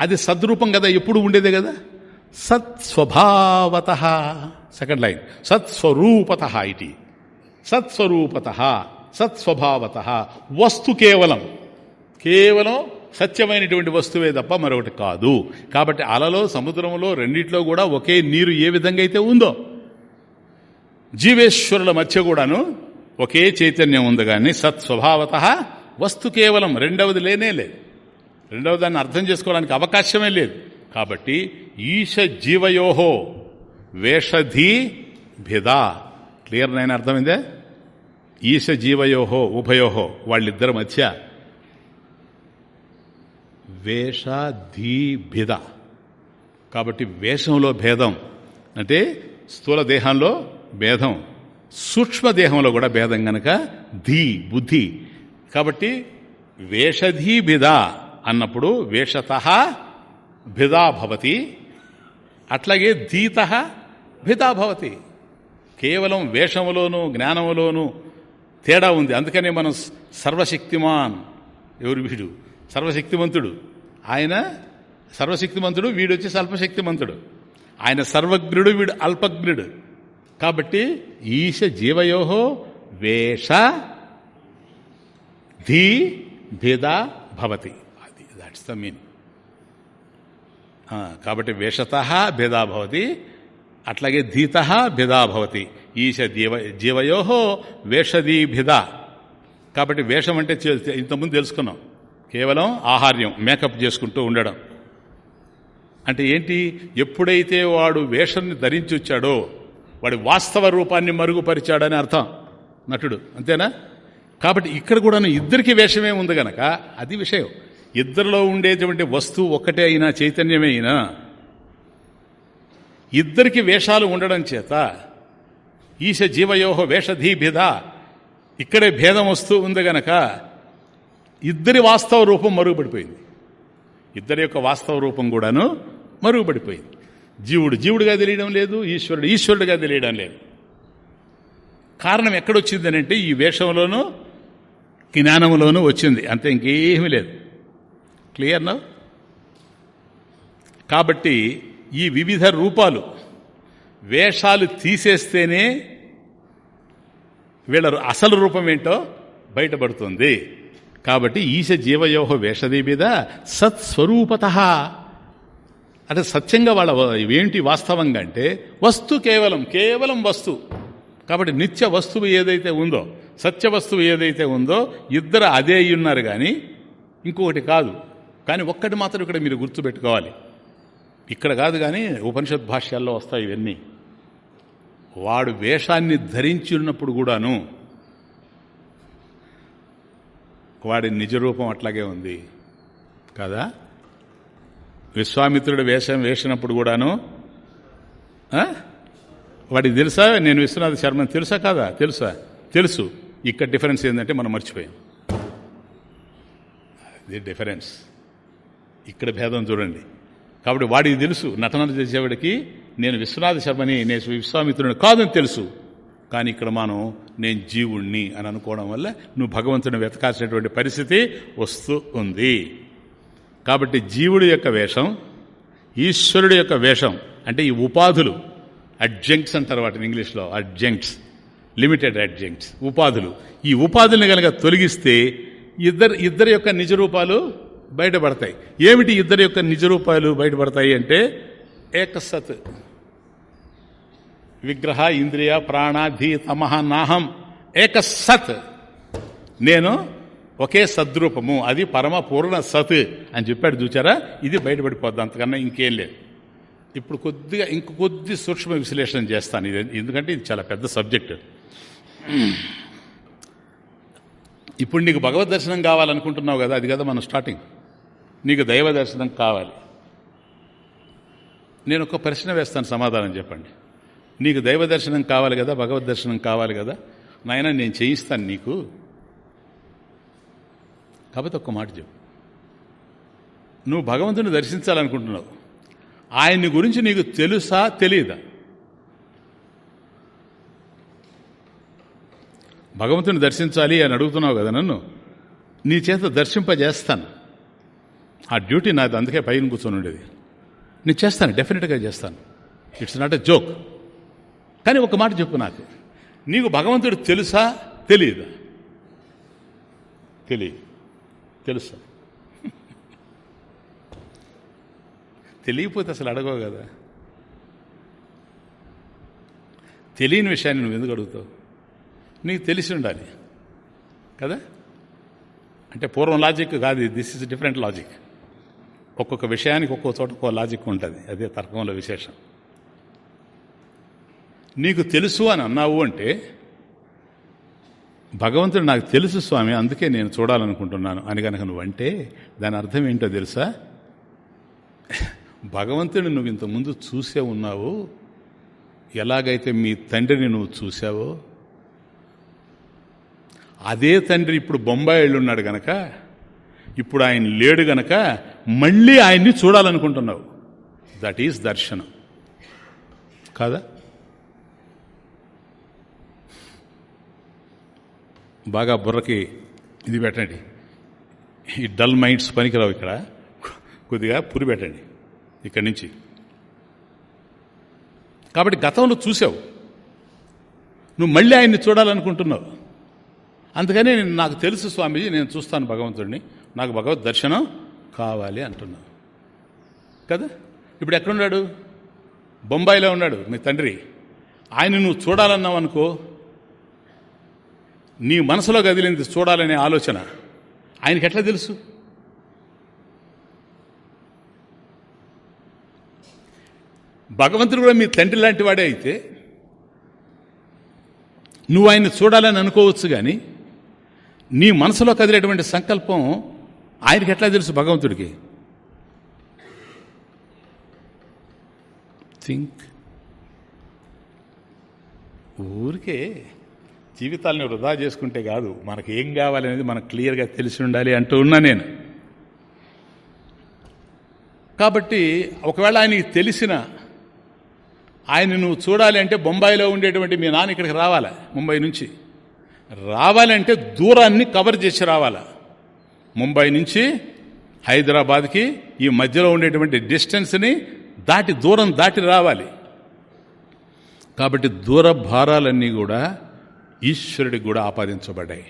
Speaker 1: అది సద్రూపం కదా ఎప్పుడు ఉండేదే కదా? సత్స్వభావత. Second line. సత్స్వరూపత ఇటీ సత్స్వరూపత. సత్స్వభావత. వస్తు కేవలం. కేవలం సత్యమైనటువంటి వస్తువే తప్ప మరొకటి కాదు. కాబట్టి అలలో సముద్రంలో రెండిట్లో కూడా ఒకే నీరు ఏ విధంగా అయితే ఉందో జీవేశ్వరుల మధ్య కూడాను ఒకే చైతన్యం ఉంది కానీ సత్స్వభావత వస్తు కేవలం రెండవది లేనే లేదు. రెండవ దాన్ని అర్థం చేసుకోవడానికి అవకాశమే లేదు. కాబట్టి ఈశ జీవయోహో వేషధీ భిద. క్లియర్ నైనా అర్థమైందే? ఈశ జీవయోహో ఉభయోహో వాళ్ళిద్దరి మధ్య వేష కాబట్టి వేషంలో భేదం. అంటే స్థూల దేహంలో భేదం. సూక్ష్మదేహంలో కూడా భేదం గనక ధీ బుద్ధి. కాబట్టి వేషధీభిద అన్నప్పుడు వేషత భిదా భవతి. అట్లాగే ధీత భిదా భవతి. కేవలం వేషములోను జ్ఞానములోను తేడా ఉంది. అందుకనే మనం సర్వశక్తిమాన్. ఎవరు వీడు? సర్వశక్తివంతుడు ఆయన సర్వశక్తిమంతుడు వీడు వచ్చి స్వల్పశక్తిమంతుడు ఆయన సర్వజ్ఞుడు వీడు అల్పజ్ఞుడు. కాబట్టి ఈశ జీవయోహో వేష ధీ భేద భవతి. అది దాట్స్ ద మీన్ కాబట్టి వేషత భేదా భవతి అట్లాగే ధీత భేదా భవతి. ఈశ జీవ జీవయోహో వేషధీ భిద. కాబట్టి వేషం అంటే ఇంతకుముందు తెలుసుకున్నాం. కేవలం ఆహార్యం మేకప్ చేసుకుంటూ ఉండడం. అంటే ఏంటి? ఎప్పుడైతే వాడు వేషాన్ని ధరించి వచ్చాడో వాడి వాస్తవ రూపాన్ని మరుగుపరిచాడని అర్థం. నటుడు అంతేనా? కాబట్టి ఇక్కడ కూడా ఇద్దరికి వేషమే ఉంది గనక అది విషయం. ఇద్దరిలో ఉండేటువంటి వస్తువు ఒక్కటే అయినా చైతన్యమే అయినా ఇద్దరికి వేషాలు ఉండడం చేత ఈశ జీవయోహ వేషధీ భేద ఇక్కడే భేదం వస్తూ ఉంది గనక ఇద్దరి వాస్తవ రూపం మరుగుపడిపోయింది. ఇద్దరి యొక్క వాస్తవ రూపం కూడాను మరుగుపడిపోయింది. జీవుడు జీవుడిగా తెలియడం లేదు ఈశ్వరుడు ఈశ్వరుడిగా తెలియడం లేదు. కారణం ఎక్కడొచ్చింది అంటే ఈ వేషంలోనూ జ్ఞానంలోనూ వచ్చింది. అంతే ఇంకేమీ లేదు. క్లియర్నా కాబట్టి ఈ వివిధ రూపాలు వేషాలు తీసేస్తేనే వీళ్ళ అసలు రూపం ఏంటో బయటపడుతుంది. కాబట్టి ఈశ జీవయోహ వేషది మీద సత్స్వరూపత. అంటే సత్యంగా వాళ్ళ ఏంటి వాస్తవంగా అంటే వస్తు కేవలం కేవలం వస్తు. కాబట్టి నిత్య వస్తువు ఏదైతే ఉందో సత్య వస్తువు ఏదైతే ఉందో ఇద్దరు అదే ఉన్నారు కానీ ఇంకొకటి కాదు. కానీ ఒక్కటి మాత్రం ఇక్కడ మీరు గుర్తుపెట్టుకోవాలి. ఇక్కడ కాదు కానీ ఉపనిషత్ భాష్యాల్లో వస్తాయి ఇవన్నీ. వాడు వేషాన్ని ధరించి ఉన్నప్పుడు కూడాను వాడి నిజరూపం అట్లాగే ఉంది. కదా? విశ్వామిత్రుడు వేషం వేసినప్పుడు కూడాను వాడికి తెలుసా? నేను విశ్వనాథ శర్మని తెలుసా కాదా? తెలుసా? తెలుసు. ఇక్కడ డిఫరెన్స్ ఏంటంటే మనం మర్చిపోయాం. ఇది డిఫరెన్స్. ఇక్కడ భేదం చూడండి. కాబట్టి వాడికి తెలుసు. నటన చేసేవాడికి నేను విశ్వనాథ శర్మని నేను విశ్వామిత్రుడిని కాదని తెలుసు. కానీ ఇక్కడ మనం నేను జీవుణ్ణి అని అనుకోవడం వల్ల నువ్వు భగవంతుని వెతకాల్సినటువంటి పరిస్థితి వస్తూ ఉంది. కాబట్టి జీవుడి యొక్క వేషం ఈశ్వరుడి యొక్క వేషం అంటే ఈ ఉపాధులు అడ్జంక్ట్స్ అంటారు వాటిని ఇంగ్లీష్లో అడ్జంక్ట్స్ లిమిటెడ్ అడ్జంక్ట్స్ ఉపాధులు. ఈ ఉపాధుల్ని కనుక తొలగిస్తే ఇద్దరు ఇద్దరి యొక్క నిజరూపాలు బయటపడతాయి. ఏమిటి ఇద్దరి యొక్క నిజరూపాలు బయటపడతాయి అంటే ఏకసత్ విగ్రహ ఇంద్రియ ప్రాణ ధీ తమహ నాహం ఏక సత్ నేను ఒకే సద్రూపము అది పరమ పూర్ణ సత్ అని చెప్పాడు చూచారా? ఇది బయటపడిపోద్ది అంతకన్నా ఇంకేం లేదు. ఇప్పుడు కొద్దిగా ఇంక కొద్ది సూక్ష్మ విశ్లేషణ చేస్తాను. ఇది ఎందుకంటే ఇది చాలా పెద్ద సబ్జెక్ట్. ఇప్పుడు నీకు భగవద్ దర్శనం కావాలనుకుంటున్నావు కదా అది కదా మనం స్టార్టింగ్. నీకు దైవ దర్శనం కావాలి. నేను ఒక ప్రశ్న వేస్తాను సమాధానం చెప్పండి. నీకు దైవ దర్శనం కావాలి కదా భగవద్ దర్శనం కావాలి కదా? నాయన నేను చేయిస్తాను నీకు. కాబట్టి ఒక్క మాట చెప్పు. నువ్వు భగవంతుని దర్శించాలనుకుంటున్నావు. ఆయన్ని గురించి నీకు తెలుసా తెలియదా భగవంతుని దర్శించాలి అని అడుగుతున్నావు కదా నన్ను? నీ చేత దర్శింపజేస్తాను. ఆ డ్యూటీ నాది అందుకే పైన కూర్చొని ఉండేది. నేను చేస్తాను డెఫినెట్గా చేస్తాను. It's not a joke. కానీ ఒక మాట చెప్పు నాకు. నీకు భగవంతుడు తెలుసా? తెలియదా? తెలియదు. తెలుసా. తెలియకపోతే అసలు అడగవు కదా. తెలియని విషయాన్ని నువ్వు ఎందుకు అడుగుతావు? నీకు తెలిసి ఉండాలి. కదా? అంటే పూర్వం లాజిక్ కాదు దిస్ ఇస్ డిఫరెంట్ లాజిక్ ఒక్కొక్క విషయానికి ఒక్కొక్క చోట ఒక్కో లాజిక్ ఉంటుంది. అదే తర్కంలో విశేషం. నీకు తెలుసు అని అన్నావు అంటే భగవంతుడు నాకు తెలుసు స్వామి అందుకే నేను చూడాలనుకుంటున్నాను అని కనుక నువ్వంటే దాని అర్థం ఏంటో తెలుసా? భగవంతుడిని నువ్వు ఇంతకుముందు చూసే ఉన్నావు. ఎలాగైతే మీ తండ్రిని నువ్వు చూసావో అదే తండ్రి ఇప్పుడు బొంబాయి ఉన్నాడు గనక ఇప్పుడు ఆయన లేడు గనక మళ్ళీ ఆయన్ని చూడాలనుకుంటున్నావు. దట్ ఈస్ దర్శనం. కాదా? బాగా బుర్రకి ఇది పెట్టండి. ఈ డల్ మైండ్స్ పనికిరావు ఇక్కడ. కొద్దిగా పురి పెట్టండి. ఇక్కడి నుంచి. కాబట్టి గతంలో చూసావు. నువ్వు మళ్ళీ ఆయన్ని చూడాలనుకుంటున్నావు. అందుకని నేను నాకు తెలుసు స్వామీజీ నేను చూస్తాను భగవంతుడిని. నాకు భగవద్ దర్శనం కావాలి అంటున్నావు. కదా? ఇప్పుడు ఎక్కడున్నాడు? బొంబాయిలో ఉన్నాడు మీ తండ్రి. ఆయన నువ్వు చూడాలన్నావు అనుకో నీ మనసులో కదిలింది చూడాలనే ఆలోచన ఆయనకి ఎట్లా తెలుసు? భగవంతుడు కూడా మీ తండ్రి లాంటి వాడే అయితే నువ్వు ఆయన్ని చూడాలని అనుకోవచ్చు కానీ నీ మనసులో కదిలేటువంటి సంకల్పం ఆయనకి ఎట్లా తెలుసు భగవంతుడికి? థింక్ ఊరికే జీవితాలని వృధా చేసుకుంటే కాదు మనకు ఏం కావాలనేది మనకు క్లియర్గా తెలిసి ఉండాలి అంటూ ఉన్నా నేను. కాబట్టి ఒకవేళ ఆయనకి తెలిసిన ఆయన నువ్వు చూడాలి అంటే బొంబాయిలో ఉండేటువంటి మీ నాన్న ఇక్కడికి రావాలా? ముంబై నుంచి. రావాలంటే దూరాన్ని కవర్ చేసి రావాలా? ముంబై నుంచి హైదరాబాద్కి ఈ మధ్యలో ఉండేటువంటి డిస్టెన్స్ని దాటి దూరం దాటి రావాలి. కాబట్టి దూర భారాలన్నీ కూడా ఈశ్వరుడికి కూడా ఆపాదించబడ్డాయి.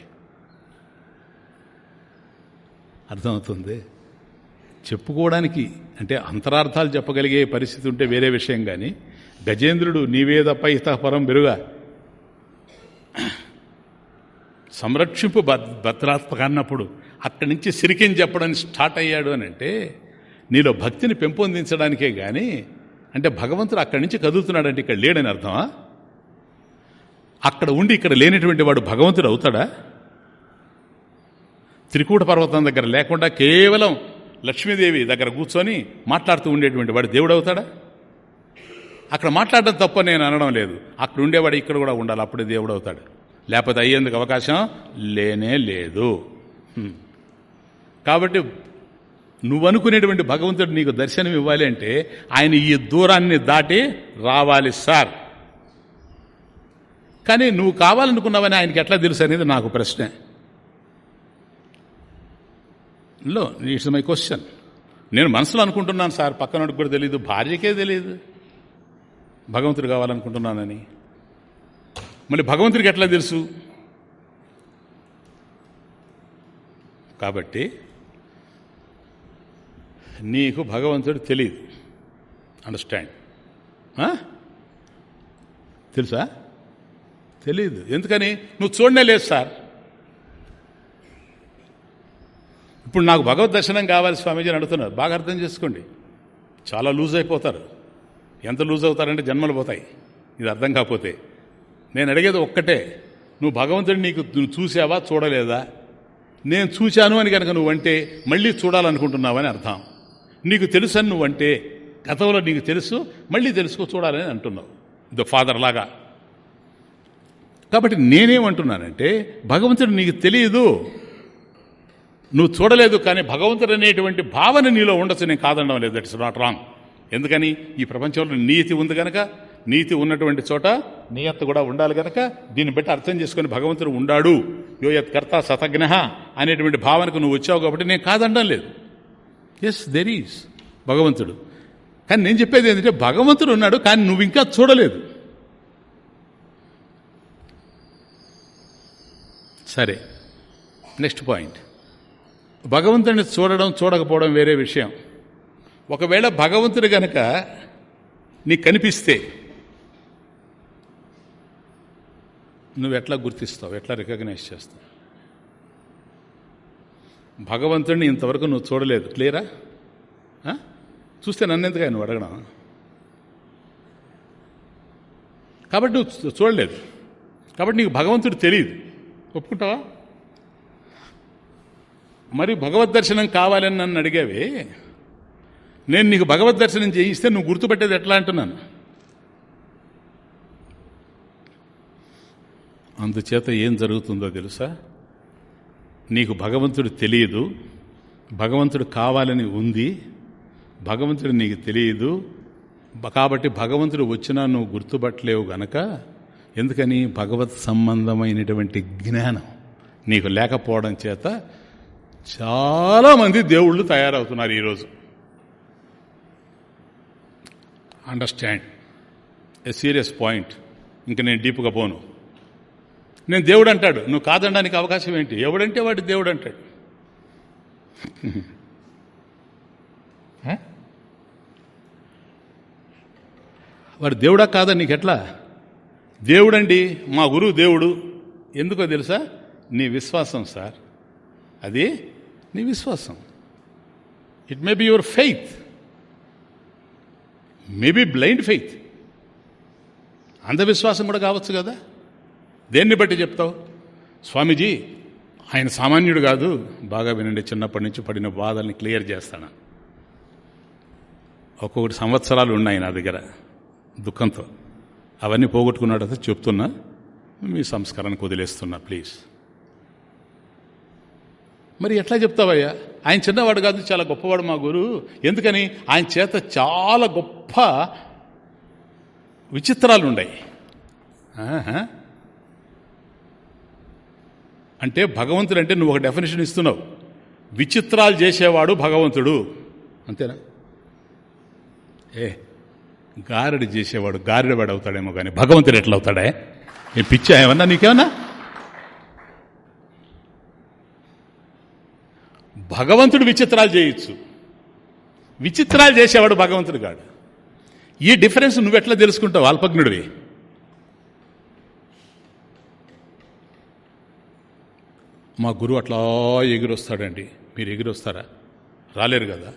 Speaker 1: అర్థమవుతుంది? చెప్పుకోవడానికి అంటే అంతరార్థాలు చెప్పగలిగే పరిస్థితి ఉంటే వేరే విషయం కానీ గజేంద్రుడు నీవే తప్ప ఇతపరం బెరుగా. సంరక్షింపు భద్రాత్మక అన్నప్పుడు అక్కడి నుంచి సిరికిని చెప్పడానికి స్టార్ట్ అయ్యాడు అని అంటే నీలో భక్తిని పెంపొందించడానికే కానీ అంటే భగవంతుడు అక్కడి నుంచి కదులుతున్నాడంటే ఇక్కడ లేడని అర్థమా? అక్కడ ఉండి ఇక్కడ లేనటువంటి వాడు భగవంతుడు అవుతాడా? త్రికూట పర్వతం దగ్గర లేకుండా కేవలం లక్ష్మీదేవి దగ్గర కూర్చొని మాట్లాడుతూ ఉండేటువంటి వాడు దేవుడు అవుతాడా? అక్కడ మాట్లాడడం తప్ప నేను అనడం లేదు. అక్కడ ఉండేవాడు ఇక్కడ కూడా ఉండాలి అప్పుడే దేవుడు అవుతాడు. లేకపోతే అయ్యేందుకు అవకాశం లేనే లేదు. కాబట్టి నువ్వు అనుకునేటువంటి భగవంతుడు నీకు దర్శనం ఇవ్వాలి అంటే ఆయన ఈ దూరాన్ని దాటి రావాలి సార్. కానీ నువ్వు కావాలనుకున్నావని ఆయనకి ఎట్లా తెలుసు అనేది నాకు ప్రశ్న. లో ఇట్స్ మై క్వశ్చన్. నేను మనసులో అనుకుంటున్నాను సార్ పక్కనోడికి కూడా తెలియదు భార్యకే తెలియదు భగవంతుడు కావాలనుకుంటున్నానని. మళ్ళీ భగవంతుడికి ఎట్లా తెలుసు? కాబట్టి నీకు భగవంతుడు తెలియదు అండర్స్టాండ్ తెలుసా? తెలీదు. ఎందుకని? నువ్వు చూడనే లేదు సార్. ఇప్పుడు నాకు భగవద్ దర్శనం కావాలి స్వామీజీ అడుగుతున్నారు. బాగా అర్థం చేసుకోండి. చాలా లూజ్ అయిపోతారు. ఎంత లూజ్ అవుతారంటే జన్మలు పోతాయి. ఇది అర్థం కాకపోతే. నేను అడిగేది ఒక్కటే. నువ్వు భగవంతుడిని నీకు నువ్వు చూసావా చూడలేదా? నేను చూశాను అని కనుక నువ్వంటే మళ్ళీ చూడాలనుకుంటున్నావని అర్థం. నీకు తెలుసని నువ్వంటే గతంలో నీకు తెలుసు మళ్ళీ తెలుసుకో చూడాలని అంటున్నావు. ద ఫాదర్ లాగా. కాబట్టి నేనేమంటున్నానంటే భగవంతుడు నీకు తెలియదు నువ్వు చూడలేదు కానీ భగవంతుడు అనేటువంటి భావన నీలో ఉండొచ్చు. నేను కాదనడం లేదు. దట్స్ నాట్ రాంగ్ ఎందుకని? ఈ ప్రపంచంలో నీతి ఉంది కనుక నీతి ఉన్నటువంటి చోట నియత్త కూడా ఉండాలి కనుక దీన్ని బట్టి అర్థం చేసుకుని భగవంతుడు ఉండాడు. యోయత్ కర్త సతజ్ఞ అనేటువంటి భావనకు నువ్వు వచ్చావు కాబట్టి నేను కాదనడం లేదు. ఎస్ దెర్ ఈస్ భగవంతుడు. కానీ నేను చెప్పేది ఏంటంటే భగవంతుడు ఉన్నాడు కానీ నువ్వు ఇంకా చూడలేదు. సరే. Next point. భగవంతుడిని చూడడం చూడకపోవడం వేరే విషయం. ఒకవేళ భగవంతుడు గనక నీకు కనిపిస్తే నువ్వు ఎట్లా గుర్తిస్తావు? ఎట్లా రికగ్నైజ్ చేస్తావు? భగవంతుడిని ఇంతవరకు నువ్వు చూడలేదు. క్లియరా? చూస్తే నన్నెందుకు నువ్వు అడగడం? కాబట్టి నువ్వు చూడలేదు. కాబట్టి నీకు భగవంతుడు తెలియదు. ఒప్పుకుంటావా? మరి భగవద్ దర్శనం కావాలని నన్ను అడిగావే. నేను నీకు భగవద్ దర్శనం చేయిస్తే నువ్వు గుర్తుపెట్టేది ఎట్లా అంటున్నాను. అందుచేత ఏం జరుగుతుందో తెలుసా? నీకు భగవంతుడు తెలియదు భగవంతుడు కావాలని ఉంది భగవంతుడు నీకు తెలియదు కాబట్టి భగవంతుడు వచ్చినా నువ్వు గుర్తుపట్టలేవు గనక ఎందుకని భగవత్ సంబంధమైనటువంటి జ్ఞానం నీకు లేకపోవడం చేత చాలామంది దేవుళ్ళు తయారవుతున్నారు ఈరోజు అండర్స్టాండ్ ఏ సీరియస్ పాయింట్ ఇంక నేను డీప్గా పోను. నేను దేవుడు అంటాడు నువ్వు కాదనడానికి అవకాశం ఏంటి? ఎవడంటే వాడు దేవుడు అంటాడు వాడు దేవుడా కాదా నీకెట్లా? దేవుడండి మా గురువు దేవుడు. ఎందుకో తెలుసా? నీ విశ్వాసం సార్. అది నీ విశ్వాసం. It may be your faith maybe blind faith అంధవిశ్వాసం కూడా కావచ్చు కదా? దేన్ని బట్టి చెప్తావు? స్వామీజీ ఆయన సామాన్యుడు కాదు. బాగా వినండి చిన్నప్పటి నుంచి పడిన బాధల్ని క్లియర్ చేస్తాను. ఒక్కొక్కటి సంవత్సరాలు ఉన్నాయి నా దగ్గర దుఃఖంతో. అవన్నీ పోగొట్టుకున్నాడు అయితే చెప్తున్నా మీ సంస్కారానికి వదిలేస్తున్నా ప్లీజ్. మరి ఎట్లా చెప్తావయ్యా? ఆయన చిన్నవాడు కాదు చాలా గొప్పవాడు మా గురు. ఎందుకని? ఆయన చేత చాలా గొప్ప విచిత్రాలు ఉన్నాయి అంటే భగవంతుడు అంటే నువ్వు ఒక డెఫినేషన్ ఇస్తున్నావు. విచిత్రాలు చేసేవాడు భగవంతుడు. అంతేనా? ఏ గారడి చేసేవాడు గారెడవాడు అవుతాడేమో కానీ భగవంతుడు ఎట్లా అవుతాడే ఏ పిచ్చా ఏమన్నా నీకేమన్నా? భగవంతుడు విచిత్రాలు చేయొచ్చు. విచిత్రాలు చేసేవాడు భగవంతుడు కాడు. ఈ డిఫరెన్స్ నువ్వెట్లా తెలుసుకుంటావు? అల్పజ్ఞుడివి. మా గురువు అట్లా ఎగిరొస్తాడండి. మీరు ఎగిరొస్తారా? రాలేరు కదా?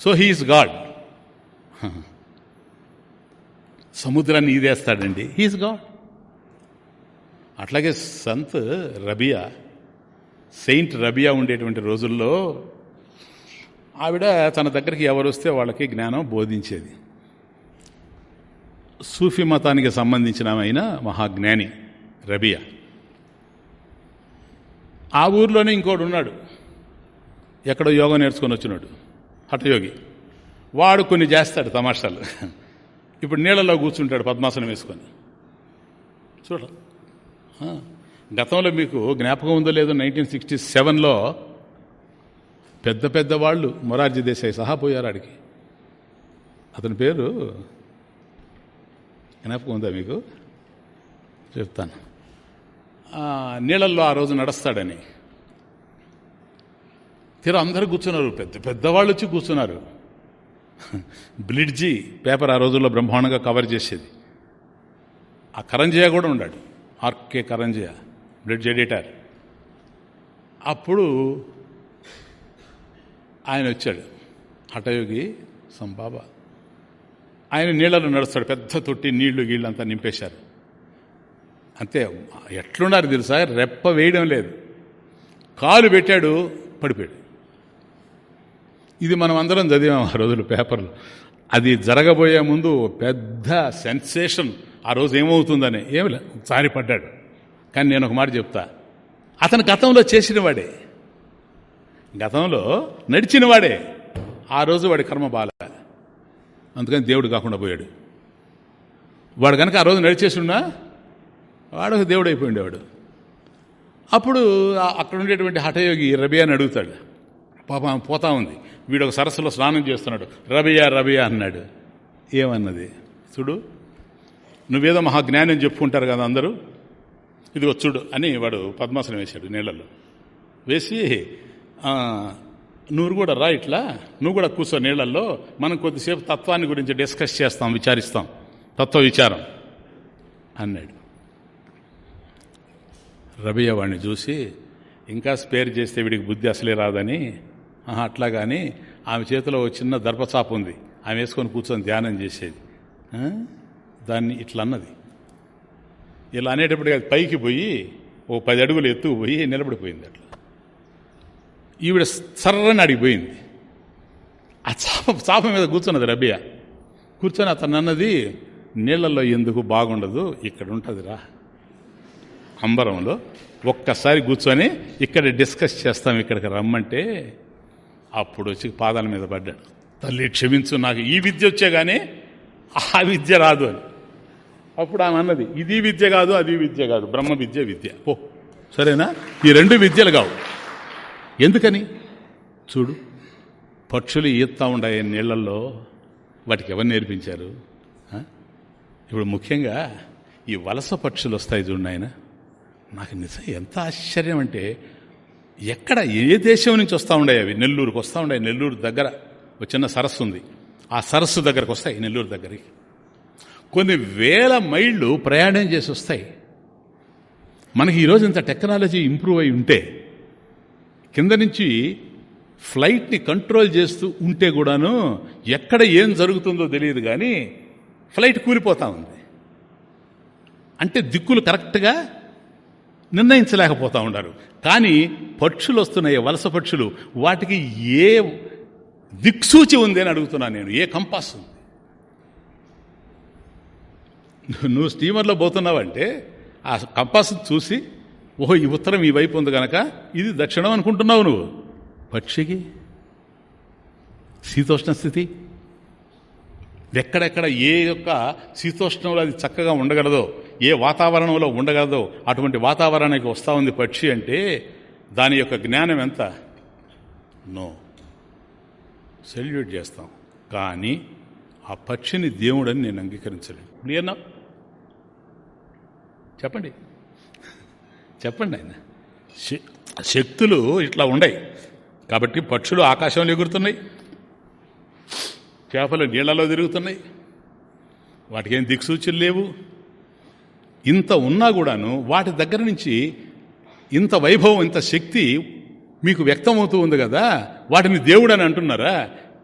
Speaker 1: So he is God. సముద్రాన్ని ఈదేస్తాడండి. హీఈస్ గాడ్ అట్లాగే సంత్ రబియా సెయింట్ రబియా ఉండేటువంటి రోజుల్లో ఆవిడ తన దగ్గరికి ఎవరు వస్తే వాళ్ళకి జ్ఞానం బోధించేది. సూఫీ మతానికి సంబంధించిన అయిన మహాజ్ఞాని రబియా. ఆ ఊర్లోనే ఇంకోడు ఉన్నాడు. ఎక్కడో యోగం నేర్చుకొని వచ్చినాడు హఠయోగి. వాడు కొన్ని చేస్తాడు తమాషాలు. ఇప్పుడు నీళ్ళలో కూర్చుంటాడు పద్మాసనం వేసుకొని. చూడ. గతంలో మీకు జ్ఞాపకం ఉందో లేదో నైన్టీన్ సిక్స్టీ సెవెన్లో పెద్ద పెద్ద వాళ్ళు మొరార్జీ దేశాయి సహా పోయారు ఆడికి. అతని పేరు జ్ఞాపకం ఉందా మీకు? చెప్తాను. నీళ్ళల్లో ఆ రోజు నడుస్తాడని. తీరా అందరూ కూర్చున్నారు. పెద్ద పెద్దవాళ్ళు వచ్చి కూర్చున్నారు. బ్లిడ్జి పేపర్ ఆ రోజుల్లో బ్రహ్మాండంగా కవర్ చేసేది. ఆ కరంజియా కూడా ఉన్నాడు ఆర్కే కరంజియా బ్లిడ్జ్ ఎడిటర్. అప్పుడు ఆయన వచ్చాడు. హఠయోగి సంబాబా. ఆయన నీళ్ళలో నడుస్తాడు. పెద్ద తొట్టి నీళ్ళు గీళ్ళంతా నింపేశారు. అంతే ఎట్లున్నారు తెలుసా? రెప్ప వేయడం లేదు. కాలు పెట్టాడు పడిపోయాడు. ఇది మనం అందరం చదివాం ఆ రోజులు పేపర్లు. అది జరగబోయే ముందు పెద్ద సెన్సేషన్ ఆ రోజు ఏమవుతుందని. ఏమి సారి పడ్డాడు. కానీ నేను ఒక మాట చెప్తా. అతను గతంలో చేసిన వాడే. గతంలో నడిచిన వాడే. ఆ రోజు వాడి కర్మ బాల. అందుకని దేవుడు కాకుండా పోయాడు. వాడు కనుక ఆ రోజు నడిచేసున్నా వాడు ఒక దేవుడు అయిపోయిండేవాడు అప్పుడు అక్కడ ఉండేటువంటి హఠయోగి రబియా అని అడుగుతాడు. పాపం పోతా ఉంది. వీడు ఒక సరస్సులో స్నానం చేస్తున్నాడు. రవియా రవియా అన్నాడు. ఏమన్నది? చూడు. నువ్వేదో మహాజ్ఞానం చెప్పుకుంటారు కదా అందరూ. ఇది వచ్చుడు అని వాడు పద్మాసనం వేశాడు నీళ్ళల్లో. వేసి నువ్వు కూడా రా ఇట్లా. నువ్వు కూడా కూర్చో నీళ్ళల్లో. మనం కొద్దిసేపు తత్వాన్ని గురించి డిస్కస్ చేస్తాం విచారిస్తాం. తత్వ విచారం అన్నాడు. రబియ వాడిని చూసి ఇంకా స్పేర్ చేస్తే వీడికి బుద్ధి అసలే రాదని అట్లా కానీ ఆమె చేతిలో ఒక చిన్న దర్పచాప ఉంది. ఆమె వేసుకొని కూర్చొని ధ్యానం చేసేది. దాన్ని ఇట్లా అన్నది. ఇలా అనేటప్పుడు అది పైకి పోయి ఓ పది అడుగులు ఎత్తుకు పోయి నిలబడిపోయింది అట్లా. ఈవిడ సర్రని అడిగిపోయింది ఆ చాప చాప మీద కూర్చున్నది రబియా. కూర్చొని అతను అన్నది నీళ్ళల్లో ఎందుకు బాగుండదు? ఇక్కడ ఉంటుందిరా. అంబరంలో ఒక్కసారి కూర్చొని ఇక్కడ డిస్కస్ చేస్తాం ఇక్కడికి రమ్మంటే అప్పుడు వచ్చి పాదాల మీద పడ్డాడు. తల్లి క్షమించు నాకు ఈ విద్య వచ్చే కానీ ఆ విద్య రాదు అని. అప్పుడు ఆమె అన్నది ఇది విద్య కాదు అది విద్య కాదు బ్రహ్మ విద్య విద్య. ఓ సరేనా? ఈ రెండు విద్యలు కావు. ఎందుకని? చూడు పక్షులు ఈత్తా ఉండే నీళ్ళల్లో వాటికి ఎవరు నేర్పించారు? ఇప్పుడు ముఖ్యంగా ఈ వలస పక్షులు వస్తాయి చూడండి ఆయన నాకు నిజం ఎంత ఆశ్చర్యం అంటే ఎక్కడ ఏ దేశం నుంచి వస్తూ ఉండే అవి? నెల్లూరుకు వస్తూ ఉండే. నెల్లూరు దగ్గర ఒక చిన్న సరస్సు ఉంది. ఆ సరస్సు దగ్గరకు వస్తాయి నెల్లూరు దగ్గరికి. కొన్ని వేల మైళ్ళు ప్రయాణం చేసి వస్తాయి. మనకి ఈరోజు ఇంత టెక్నాలజీ ఇంప్రూవ్ అయి ఉంటే కింద నుంచి ఫ్లైట్ని కంట్రోల్ చేస్తూ ఉంటే కూడాను ఎక్కడ ఏం జరుగుతుందో తెలియదు కానీ ఫ్లైట్ కూలిపోతూ ఉంది. అంటే దిక్కులు కరెక్ట్గా నిర్ణయించలేకపోతూ ఉన్నారు కానీ పక్షులు వస్తున్నాయి వలస పక్షులు వాటికి ఏ దిక్సూచి ఉంది అని అడుగుతున్నాను నేను. ఏ కంపాస్ ఉంది? నువ్వు స్టీమర్లో పోతున్నావంటే ఆ కంపాస్ చూసి ఓహో ఈ ఉత్తరం ఈ వైపు ఉంది కనుక ఇది దక్షిణం అనుకుంటున్నావు నువ్వు. పక్షికి? శీతోష్ణ స్థితి? ఎక్కడెక్కడ ఏ యొక్క శీతోష్ణంలో అది చక్కగా ఉండగలదో ఏ వాతావరణంలో ఉండగలదో అటువంటి వాతావరణానికి వస్తూ ఉంది పక్షి అంటే దాని యొక్క జ్ఞానం ఎంత? నో. సెల్యూట్ చేస్తాం. కానీ ఆ పక్షిని దేవుడని నేను అంగీకరించలేను. క్లియర్నా? చెప్పండి. చెప్పండి ఆయన. శక్తులు ఇట్లా ఉండయి. కాబట్టి పక్షులు ఆకాశంలో ఎగురుతున్నాయి. చేపలు నీళ్ళలో తిరుగుతున్నాయి. వాటికి ఏం దిక్సూచులు లేవు. ఇంత ఉన్నా కూడాను వాటి దగ్గర నుంచి ఇంత వైభవం ఇంత శక్తి మీకు వ్యక్తమవుతూ ఉంది కదా? వాటిని దేవుడు అని అంటున్నారా?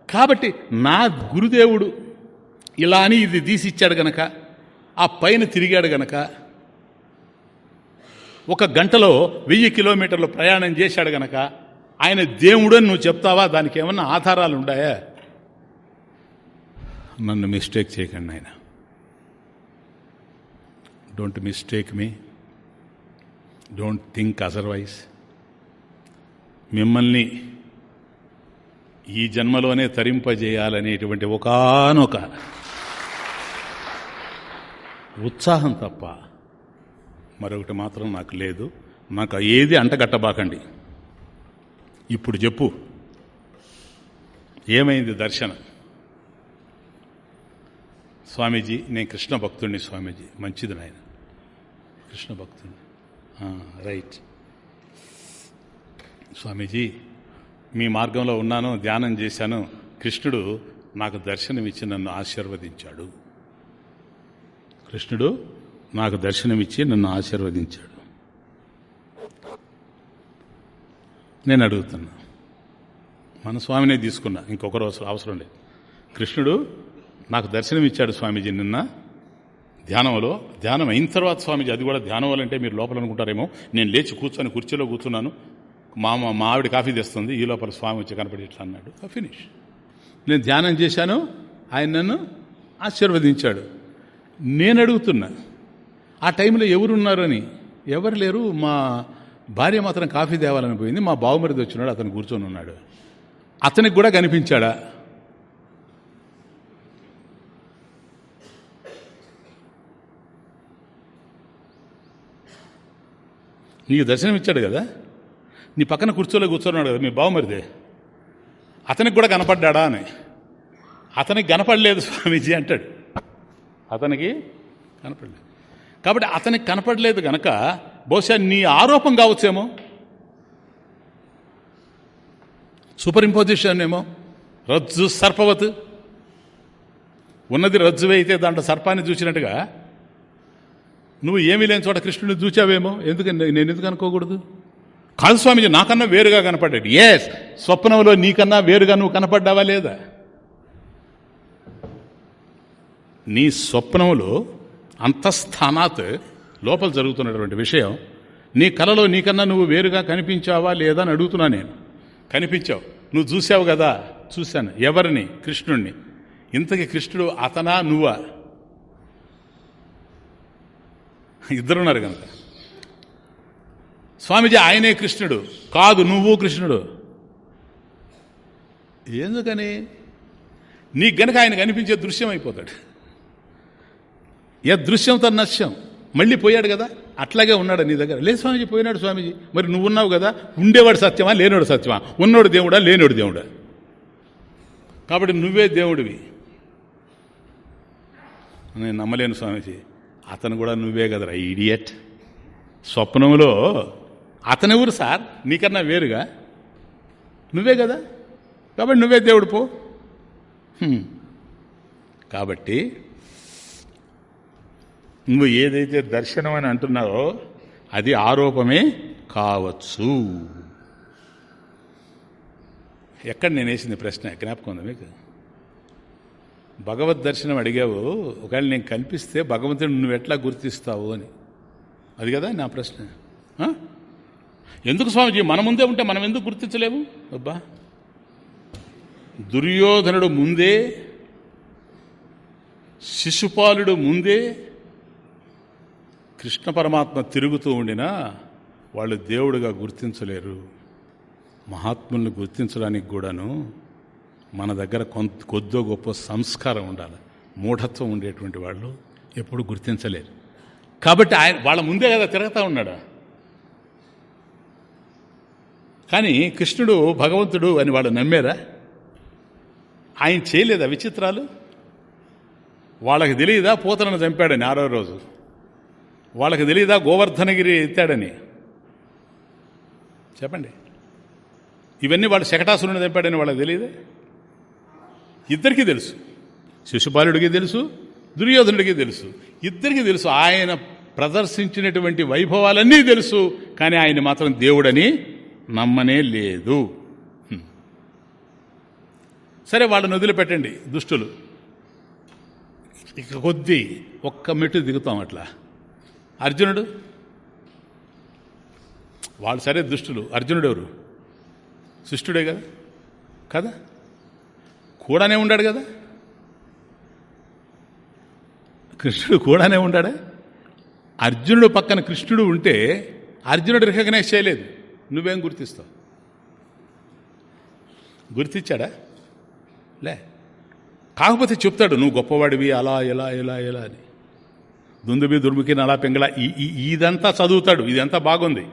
Speaker 1: కాబట్టి నా గురుదేవుడు ఇలా అని ఇది తీసిచ్చాడు గనక ఆ పైన తిరిగాడు గనక ఒక గంటలో వెయ్యి కిలోమీటర్లు ప్రయాణం చేశాడు గనక ఆయన దేవుడు అని నువ్వు చెప్తావా? దానికి ఏమన్నా ఆధారాలు ఉన్నాయా నన్ను మిస్టేక్ చేయకండి ఆయన don't mistake me don't think otherwise మిమ్మల్ని ఈ జన్మలోనే తరింపజేయాలనేటువంటి ఒకనొక ఉత్సాహం తప్ప మరొకటి మాత్రం నాకు లేదు. నాకు ఏది అంటగట్టబాకండి. ఇప్పుడు చెప్పు. ఏమైంది దర్శనం? స్వామీజీ నేను కృష్ణ భక్తుడిని స్వామీజీ. మంచిది నాయన. కృష్ణ భక్తుడిని రైట్. స్వామీజీ మీ మార్గంలో ఉన్నాను ధ్యానం చేశాను. కృష్ణుడు నాకు దర్శనమిచ్చి నన్ను ఆశీర్వదించాడు. కృష్ణుడు నాకు దర్శనమిచ్చి నన్ను ఆశీర్వదించాడు. నేను అడుగుతున్నా. మన స్వామినే తీసుకున్నా. ఇంకొకరు అవసరం లేదు. కృష్ణుడు నాకు దర్శనమిచ్చాడు స్వామీజీ నిన్న. ధ్యానంలో ధ్యానం అయిన తర్వాత స్వామీజీ అది కూడా ధ్యానం అంటే మీరు లోపల అనుకుంటారేమో నేను లేచి కూర్చొని కుర్చీలో కూర్చున్నాను. మా మా ఆవిడ కాఫీ తెస్తుంది. ఈ లోపల స్వామి వచ్చి కనపడి ఇట్లా అన్నాడు. ఫినిష్ నేను ధ్యానం చేశాను. ఆయన నన్ను ఆశీర్వదించాడు. నేను అడుగుతున్నా ఆ టైంలో ఎవరున్నారని? ఎవరు లేరు? మా భార్య మాత్రం కాఫీ తేవాలని పోయింది. మా బావమరిది వచ్చినాడు అతను కూర్చొని ఉన్నాడు. అతనికి కూడా కనిపించాడా? నీకు దర్శనం ఇచ్చాడు కదా? నీ పక్కన కూర్చోలో కూర్చోన్నాడు కదా మీ బావమరిదే? అతనికి కూడా కనపడ్డా అని. అతనికి కనపడలేదు స్వామీజీ అంటాడు. అతనికి కనపడలేదు. కాబట్టి అతనికి కనపడలేదు గనక బహుశా నీ ఆరోపం కావచ్చేమో? సూపర్ ఇంపోజిషన్ ఏమో? రజ్జు సర్పవత్. ఉన్నది రజ్జువే అయితే దాంట్లో సర్పాన్ని చూసినట్టుగా నువ్వు ఏమీ లేని చోట కృష్ణుడిని చూచావేమో? ఎందుకు నేను ఎందుకు అనుకోకూడదు? కాదు నాకన్నా వేరుగా కనపడ్డాడు. ఎస్ స్వప్నంలో నీకన్నా వేరుగా నువ్వు కనపడ్డావా లేదా? నీ స్వప్నంలో అంతఃస్థానాత్ లోపల జరుగుతున్నటువంటి విషయం నీ కలలో నీకన్నా నువ్వు వేరుగా కనిపించావా లేదా అని అడుగుతున్నా నేను. కనిపించావు. నువ్వు చూసావు కదా? చూశాను. ఎవరిని? కృష్ణుణ్ణి. ఇంతకీ కృష్ణుడు అతనా? నువ్వా? ఇద్దరున్నారు కనుక. స్వామిజీ ఆయనే కృష్ణుడు. కాదు నువ్వు కృష్ణుడు. ఎందుకని? నీకు గనక ఆయన కనిపించే దృశ్యం అయిపోతాడు. ఏ దృశ్యం తన నశ్యం. మళ్ళీ పోయాడు కదా? అట్లాగే ఉన్నాడు నీ దగ్గర. లేదు స్వామీజీ పోయినాడు స్వామీజీ. మరి నువ్వు ఉన్నావు కదా? ఉండేవాడు సత్యమా? లేనివాడు సత్యమా? ఉన్నోడు దేవుడా? లేనివాడు దేవుడా? కాబట్టి నువ్వే దేవుడివి. నేను నమ్మలేను స్వామీజీ. అతను కూడా నువ్వే కదరా ఈడియట్ స్వప్నంలో అతనెవరు సార్? నీకన్నా వేరుగా? నువ్వే కదా? కాబట్టి నువ్వే దేవుడు పో. కాబట్టి నువ్వు ఏదైతే దర్శనం అని అంటున్నావో అది ఆరోపమే కావచ్చు. ఎక్కడ నేను వేసింది ప్రశ్న? జ్ఞాపకం ఉందా మీకు? భగవద్ దర్శనం అడిగావు ఒకవేళ నేను కనిపిస్తే భగవంతుడు నువ్వు ఎట్లా గుర్తిస్తావు అని. అది కదా నా ప్రశ్న. ఎందుకు స్వామిజీ? మన ముందే ఉంటే మనం ఎందుకు గుర్తించలేము? అబ్బా. దుర్యోధనుడు ముందే శిశుపాలుడు ముందే కృష్ణ పరమాత్మ తిరుగుతూ ఉండినా వాళ్ళు దేవుడుగా గుర్తించలేరు. మహాత్ముల్ని గుర్తించడానికి కూడాను మన దగ్గర కొంత కొద్దో గొప్ప సంస్కారం ఉండాలి. మూఢత్వం ఉండేటువంటి వాళ్ళు ఎప్పుడు గుర్తించలేరు. కాబట్టి ఆయన వాళ్ళ ముందే కదా తిరుగుతూ ఉన్నాడు? కానీ కృష్ణుడు భగవంతుడు అని వాళ్ళు నమ్మారా? ఆయన చేయలేదా విచిత్రాలు? వాళ్ళకి తెలియదా పూతలను చంపాడని ఆరో రోజు? వాళ్ళకి తెలియదా గోవర్ధనగిరి ఎత్తాడని? చెప్పండి. ఇవన్నీ వాళ్ళు శకటాసురుని చంపాడని వాళ్ళకి తెలియదే? ఇద్దరికీ తెలుసు. శిశుపాలుడికి తెలుసు దుర్యోధనుడికి తెలుసు. ఇద్దరికీ తెలుసు. ఆయన ప్రదర్శించినటువంటి వైభవాలన్నీ తెలుసు కానీ ఆయన మాత్రం దేవుడని నమ్మనే లేదు. సరే వాళ్ళని వదిలిపెట్టండి దుష్టులు. ఇక కొద్ది ఒక్క మెట్టు దిగుతాం అట్లా. అర్జునుడు? వాళ్ళు సరే దుష్టులు. అర్జునుడు ఎవరు? శిష్టుడే కదా? కదా? కూడానే ఉండాడు కదా? కృష్ణుడు కూడానే ఉండాడా? అర్జునుడు పక్కన కృష్ణుడు ఉంటే అర్జునుడు రికగ్నైజ్ చేయలేదు. నువ్వేం గుర్తిస్తావు? గుర్తించాడా లే. కాకపోతే చెప్తాడు నువ్వు గొప్పవాడివి అలా ఎలా ఎలా ఎలా అని. దుందుబి దుర్ముఖి నలా పెంగళ ఈ- ఇదంతా చదువుతాడు ఇదంతా బాగుంది.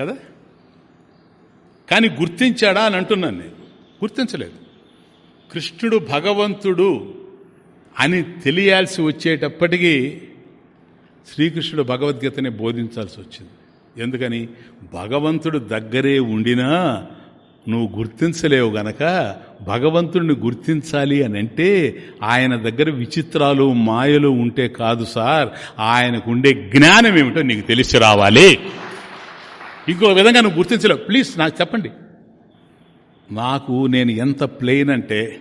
Speaker 1: కదా? కానీ గుర్తించాడా అని అంటున్నాను నేను. గుర్తించలేదు. కృష్ణుడు భగవంతుడు అని తెలియాల్సి వచ్చేటప్పటికీ శ్రీకృష్ణుడు భగవద్గీతని బోధించాల్సి వచ్చింది. ఎందుకని? భగవంతుడు దగ్గరే ఉండినా నువ్వు గుర్తించలేవు గనక భగవంతుడిని గుర్తించాలి అని అంటే ఆయన దగ్గర విచిత్రాలు మాయలు ఉంటే కాదు సార్. ఆయనకు ఉండే జ్ఞానం ఏమిటో నీకు తెలిసి రావాలి. ఇంకో విధంగా నువ్వు గుర్తించలేవు. ప్లీజ్ నాకు చెప్పండి. నాకు నేను ఎంత ప్లెయిన్ అంటే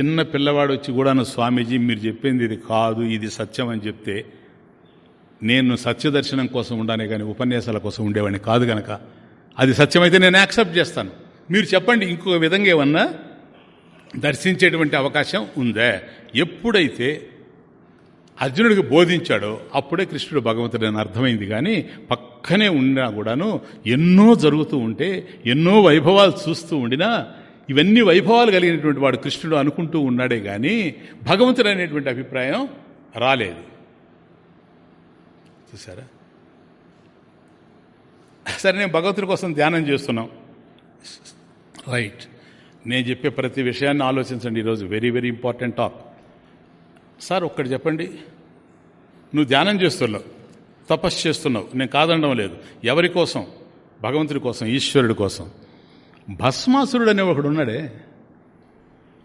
Speaker 1: చిన్న పిల్లవాడు వచ్చి కూడాను స్వామీజీ మీరు చెప్పింది ఇది కాదు ఇది సత్యం అని చెప్తే నేను సత్యదర్శనం కోసం ఉండానే కానీ ఉపన్యాసాల కోసం ఉండేవాడిని కాదు గనక. అది సత్యమైతే నేను యాక్సెప్ట్ చేస్తాను. మీరు చెప్పండి ఇంకొక విధంగా ఏమన్నా దర్శించేటువంటి అవకాశం ఉందా? ఎప్పుడైతే అర్జునుడికి బోధించాడో అప్పుడే కృష్ణుడు భగవంతుడు అని అర్థమైంది. కానీ పక్కనే ఉన్నా కూడాను ఎన్నో జరుగుతూ ఉంటే ఎన్నో వైభవాలు చూస్తూ ఉండినా ఇవన్నీ వైభవాలు కలిగినటువంటి వాడు కృష్ణుడు అనుకుంటూ ఉన్నాడే కానీ భగవంతుడు అనేటువంటి అభిప్రాయం రాలేదు. చూసారా సరే నేను భగవంతుడి కోసం ధ్యానం చేస్తున్నాం. రైట్ నేను చెప్పే ప్రతి విషయాన్ని ఆలోచించండి. ఈరోజు very very important talk sir ఒక్కటి చెప్పండి. నువ్వు ధ్యానం చేస్తున్నావు. తపస్సు చేస్తున్నావు. నేను కాదనడం లేదు. ఎవరి కోసం? భగవంతుడి కోసం ఈశ్వరుడి కోసం. భస్మాసురుడు అనే ఒకడు ఉన్నాడే.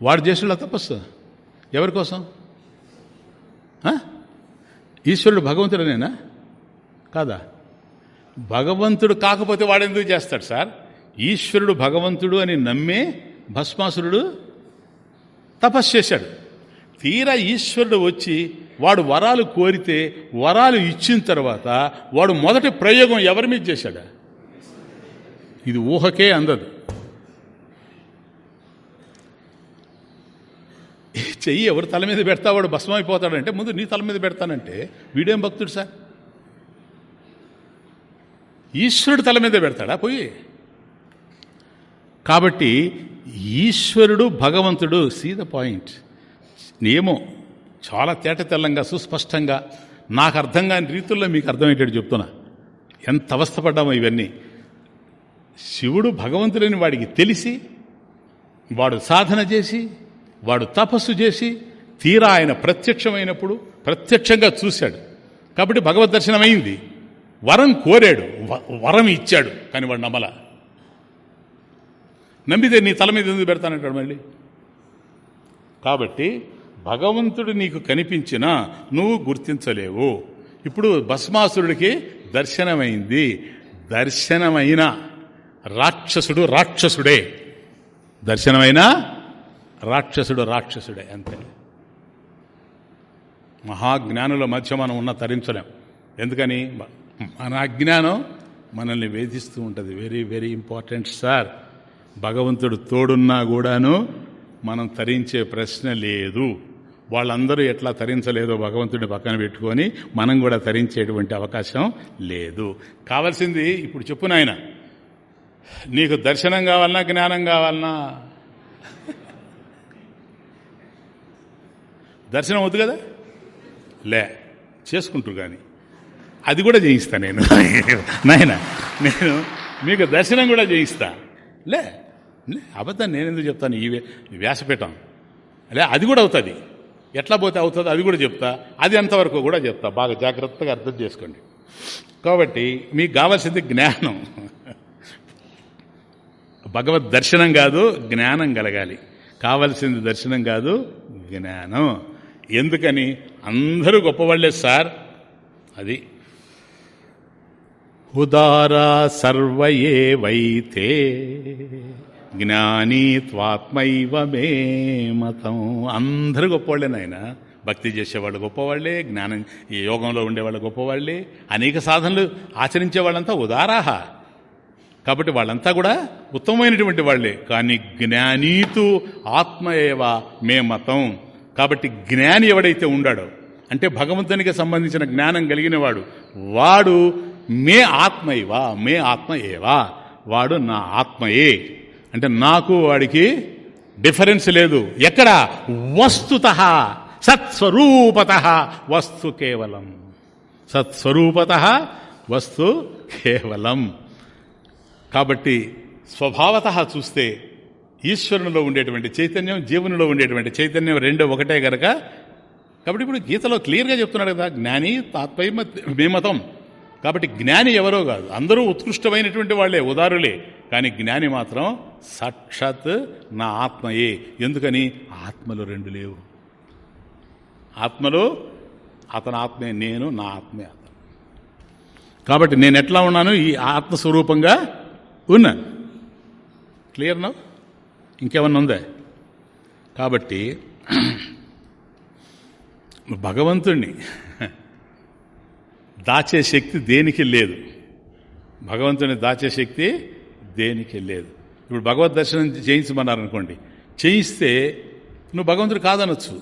Speaker 1: వాడు చేసిన తపస్సు. ఎవరి కోసం? ఈశ్వరుడు ఈశ్వరుడు భగవంతుడనేనా? కాదా? భగవంతుడు కాకపోతే వాడెందుకు చేస్తాడు సార్? ఈశ్వరుడు భగవంతుడు అని నమ్మే భస్మాసురుడు తపస్సు చేశాడు. తీరా ఈశ్వరుడు వచ్చి వాడు వరాలు కోరితే వరాలు ఇచ్చిన తర్వాత వాడు మొదటి ప్రయోగం ఎవరి మీద చేశాడా? ఇది ఊహకే అందదు. చెయ్యి ఎవరు తల మీద పెడతా వాడు భస్మం అయిపోతాడంటే ముందు నీ తల మీద పెడతానంటే వీడేం భక్తుడు సార్? ఈశ్వరుడు తల మీద పెడతాడా? పోయి. కాబట్టి ఈశ్వరుడు భగవంతుడు సీ ద పాయింట్. నియమం చాలా తేట తెల్లంగా సుస్పష్టంగా నాకు అర్థం కాని రీతుల్లో మీకు అర్థమయ్యేటట్టు చెప్తున్నా. ఎంత అవస్థపడ్డామో ఇవన్నీ. శివుడు భగవంతుడని వాడికి తెలిసి వాడు సాధన చేసి వాడు తపస్సు చేసి తీరా ఆయన ప్రత్యక్షమైనప్పుడు ప్రత్యక్షంగా చూశాడు. కాబట్టి భగవద్ దర్శనం అయింది వరం కోరాడు. వరం ఇచ్చాడు. కానీ వాడు నమ్మల. నమ్మితే నీ తల మీద ఎందుకు పెడతానంటాడు మళ్ళీ? కాబట్టి భగవంతుడు నీకు కనిపించినా నువ్వు గుర్తించలేవు. ఇప్పుడు భస్మాసురుడికి దర్శనమైంది. దర్శనమైన రాక్షసుడు రాక్షసుడే. దర్శనమైన రాక్షసుడు రాక్షసుడే అంతే. మహాజ్ఞానుల మధ్య మనం ఉన్న తరించలేం. ఎందుకని? మన అజ్ఞానం మనల్ని వేధిస్తూ ఉంటుంది. వెరీ వెరీ ఇంపార్టెంట్ సార్ భగవంతుడు తోడున్నా కూడాను మనం తరించే ప్రశ్న లేదు. వాళ్ళందరూ ఎట్లా తరించలేదో భగవంతుడిని పక్కన పెట్టుకొని మనం కూడా తరించేటువంటి అవకాశం లేదు. కావాల్సింది ఇప్పుడు చెప్పు నాయన. నీకు దర్శనం కావాలన్నా జ్ఞానం కావాలన్నా దర్శనం వద్దు కదా? లే చేసుకుంటారు కానీ. అది కూడా చేయిస్తా నేను. నాయన నేను మీకు దర్శనం కూడా చేయిస్తా లే లే అబద్ధం నేను ఎందుకు చెప్తాను ఈ వ్యాసపీఠం. లే అది కూడా అవుతుంది. ఎట్లా పోతే అవుతుందో అది కూడా చెప్తా. అది ఎంతవరకు కూడా చెప్తా. బాగా జాగ్రత్తగా అర్థం చేసుకోండి. కాబట్టి మీకు కావాల్సింది జ్ఞానం. భగవద్ దర్శనం కాదు జ్ఞానం కలగాలి. కావలసింది దర్శనం కాదు జ్ఞానం. ఎందుకని? అందరూ గొప్పవాళ్ళే సార్. అది. ఉదారా సర్వయే వైతే జ్ఞానీ త్వాత్మైవ మే మతం. అందరూ గొప్పవాళ్ళే నాయన. భక్తి చేసేవాళ్ళు గొప్పవాళ్ళే జ్ఞానం ఈ యోగంలో ఉండేవాళ్ళు గొప్పవాళ్ళే అనేక సాధనలు ఆచరించే వాళ్ళంతా ఉదారాహ. కాబట్టి వాళ్ళంతా కూడా ఉత్తమమైనటువంటి వాళ్ళే కానీ జ్ఞానీతు ఆత్మయేవ మే మతం. కాబట్టి జ్ఞాని ఎవడైతే ఉండాడో అంటే భగవంతునికి సంబంధించిన జ్ఞానం కలిగిన వాడు వాడు మే ఆత్మయవా మే ఆత్మ ఏవా వాడు నా ఆత్మయే. అంటే నాకు వాడికి డిఫరెన్స్ లేదు. ఎక్కడ? వస్తుత సత్స్వరూపత వస్తు కేవలం. సత్స్వరూపత వస్తు కేవలం. కాబట్టి స్వభావత చూస్తే ఈశ్వరునిలో ఉండేటువంటి చైతన్యం జీవునిలో ఉండేటువంటి చైతన్యం రెండో ఒకటే గనక. కాబట్టి ఇప్పుడు గీతలో క్లియర్గా చెప్తున్నాడు కదా జ్ఞాని తాత్పయ మేమతం. కాబట్టి జ్ఞాని ఎవరో కాదు. అందరూ ఉత్కృష్టమైనటువంటి వాళ్ళే ఉదారులే. కానీ జ్ఞాని మాత్రం సాక్షాత్ నా ఆత్మయే. ఎందుకని? ఆత్మలు రెండు లేవు. ఆత్మలో అతని ఆత్మే నేను నా ఆత్మే అతను. కాబట్టి నేను ఎట్లా ఉన్నాను? ఈ ఆత్మస్వరూపంగా ఉన్నాను క్లియర్ నవ్ ఇంకేమన్నా ఉందా? కాబట్టి భగవంతుణ్ణి దాచే శక్తి దేనికి లేదు? భగవంతుని దాచే శక్తి దేనికి లేదు? ఇప్పుడు భగవద్ దర్శనం చేయించమన్నారు అనుకోండి చేయిస్తే నువ్వు భగవంతుడు కాదనొచ్చు.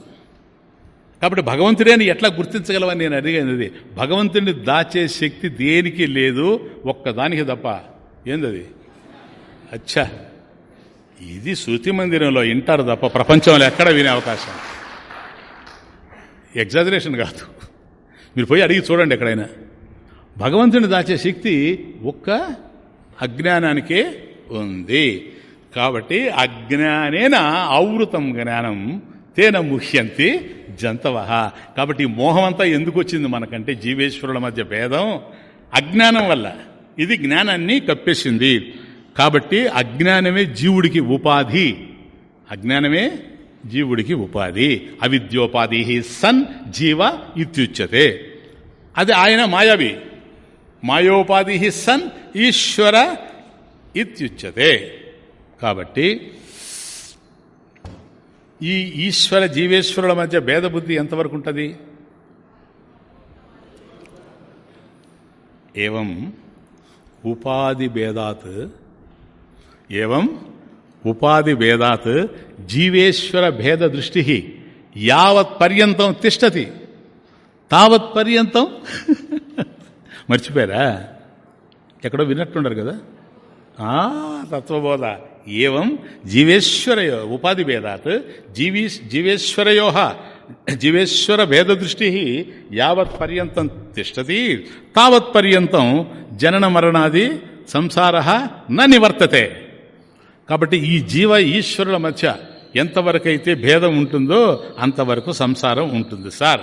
Speaker 1: కాబట్టి భగవంతుడే అని ఎట్లా గుర్తించగలవని నేను అడిగేది భగవంతుడిని దాచే శక్తి దేనికి లేదు? ఒక్కదానికి తప్ప. ఏందది? అచ్చా. ఇది శృతి మందిరంలో వింటారు తప్ప ప్రపంచంలో ఎక్కడ వినే అవకాశం? ఎగ్జాజరేషన్ కాదు. మీరు పోయి అడిగి చూడండి ఎక్కడైనా. భగవంతుని దాచే శక్తి ఒక్క అజ్ఞానానికే ఉంది. కాబట్టి అజ్ఞానేన ఆవృతం జ్ఞానం తేన ముహ్యంతి జంతవ కాబట్టి ఈ మోహం ఎందుకు వచ్చింది మనకంటే జీవేశ్వరుల మధ్య భేదం? అజ్ఞానం వల్ల. ఇది జ్ఞానాన్ని కప్పేసింది. కాబట్టి అజ్ఞానమే జీవుడికి ఉపాధి. అజ్ఞానమే జీవుడికి ఉపాధి. అవిద్యోపాధి సన్ జీవ ఇత్యుచ్యతే. అది ఆయన మాయవి. మాయోపాధి సన్ ఈశ్వర ఇత్యుచ్యతే. కాబట్టి ఈ ఈశ్వర జీవేశ్వరుల మధ్య భేదబుద్ధి ఎంతవరకు ఉంటుంది? ఏవం ఉపాధి భేదాత్ ఏవం ఉపాధి భేదాత్ జీవేశ్వర భేద దృష్టి యావత్ పర్యంతం తిష్టతి. తావత్ పర్యంతం మర్చిపోయారా? ఎక్కడో విన్నట్టుండరు కదా? తత్వబోధ. ఏం జీవేశ్వరయో ఉపాధి భేదాత్ జీవీ జీవేశ్వరయో జీవేశ్వర భేద దృష్టి యావత్ పర్యంతం తిష్టతి. తావత్ పర్యంతం జనన మరణాది సంసార న నివర్తతే. కాబట్టి ఈ జీవ ఈశ్వరుల మధ్య ఎంతవరకైతే భేదం ఉంటుందో అంతవరకు సంసారం ఉంటుంది సార్.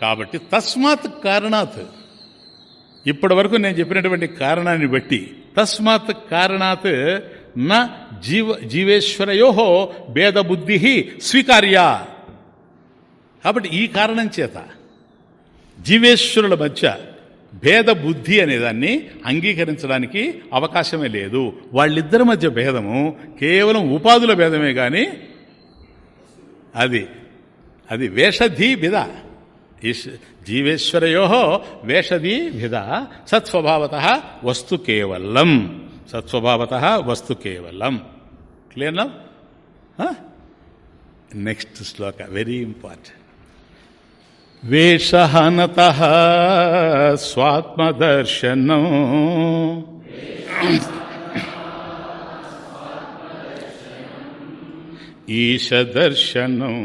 Speaker 1: కాబట్టి తస్మాత్ కారణాత్. ఇప్పటి వరకు నేను చెప్పినటువంటి కారణాన్ని బట్టి తస్మాత్ కారణాత్ నా జీవ జీవేశ్వరయో భేదబుద్ధి స్వీకార్య. కాబట్టి ఈ కారణం చేత జీవేశ్వరుల మధ్య భేద బుద్ధి అనేదాన్ని అంగీకరించడానికి అవకాశమే లేదు. వాళ్ళిద్దరి మధ్య భేదము కేవలం ఉపాధుల భేదమే కానీ అది అది వేషధీ విధ జీవేశ్వరయో వేషధీ విధ సత్స్వభావత వస్తు కేవలం. సత్స్వభావత వస్తు కేవలం. క్లియర్ నెక్స్ట్ శ్లోక వెరీ ఇంపార్టెంట్. వేషహనత స్వాత్మదర్శనం ఈశదర్శనం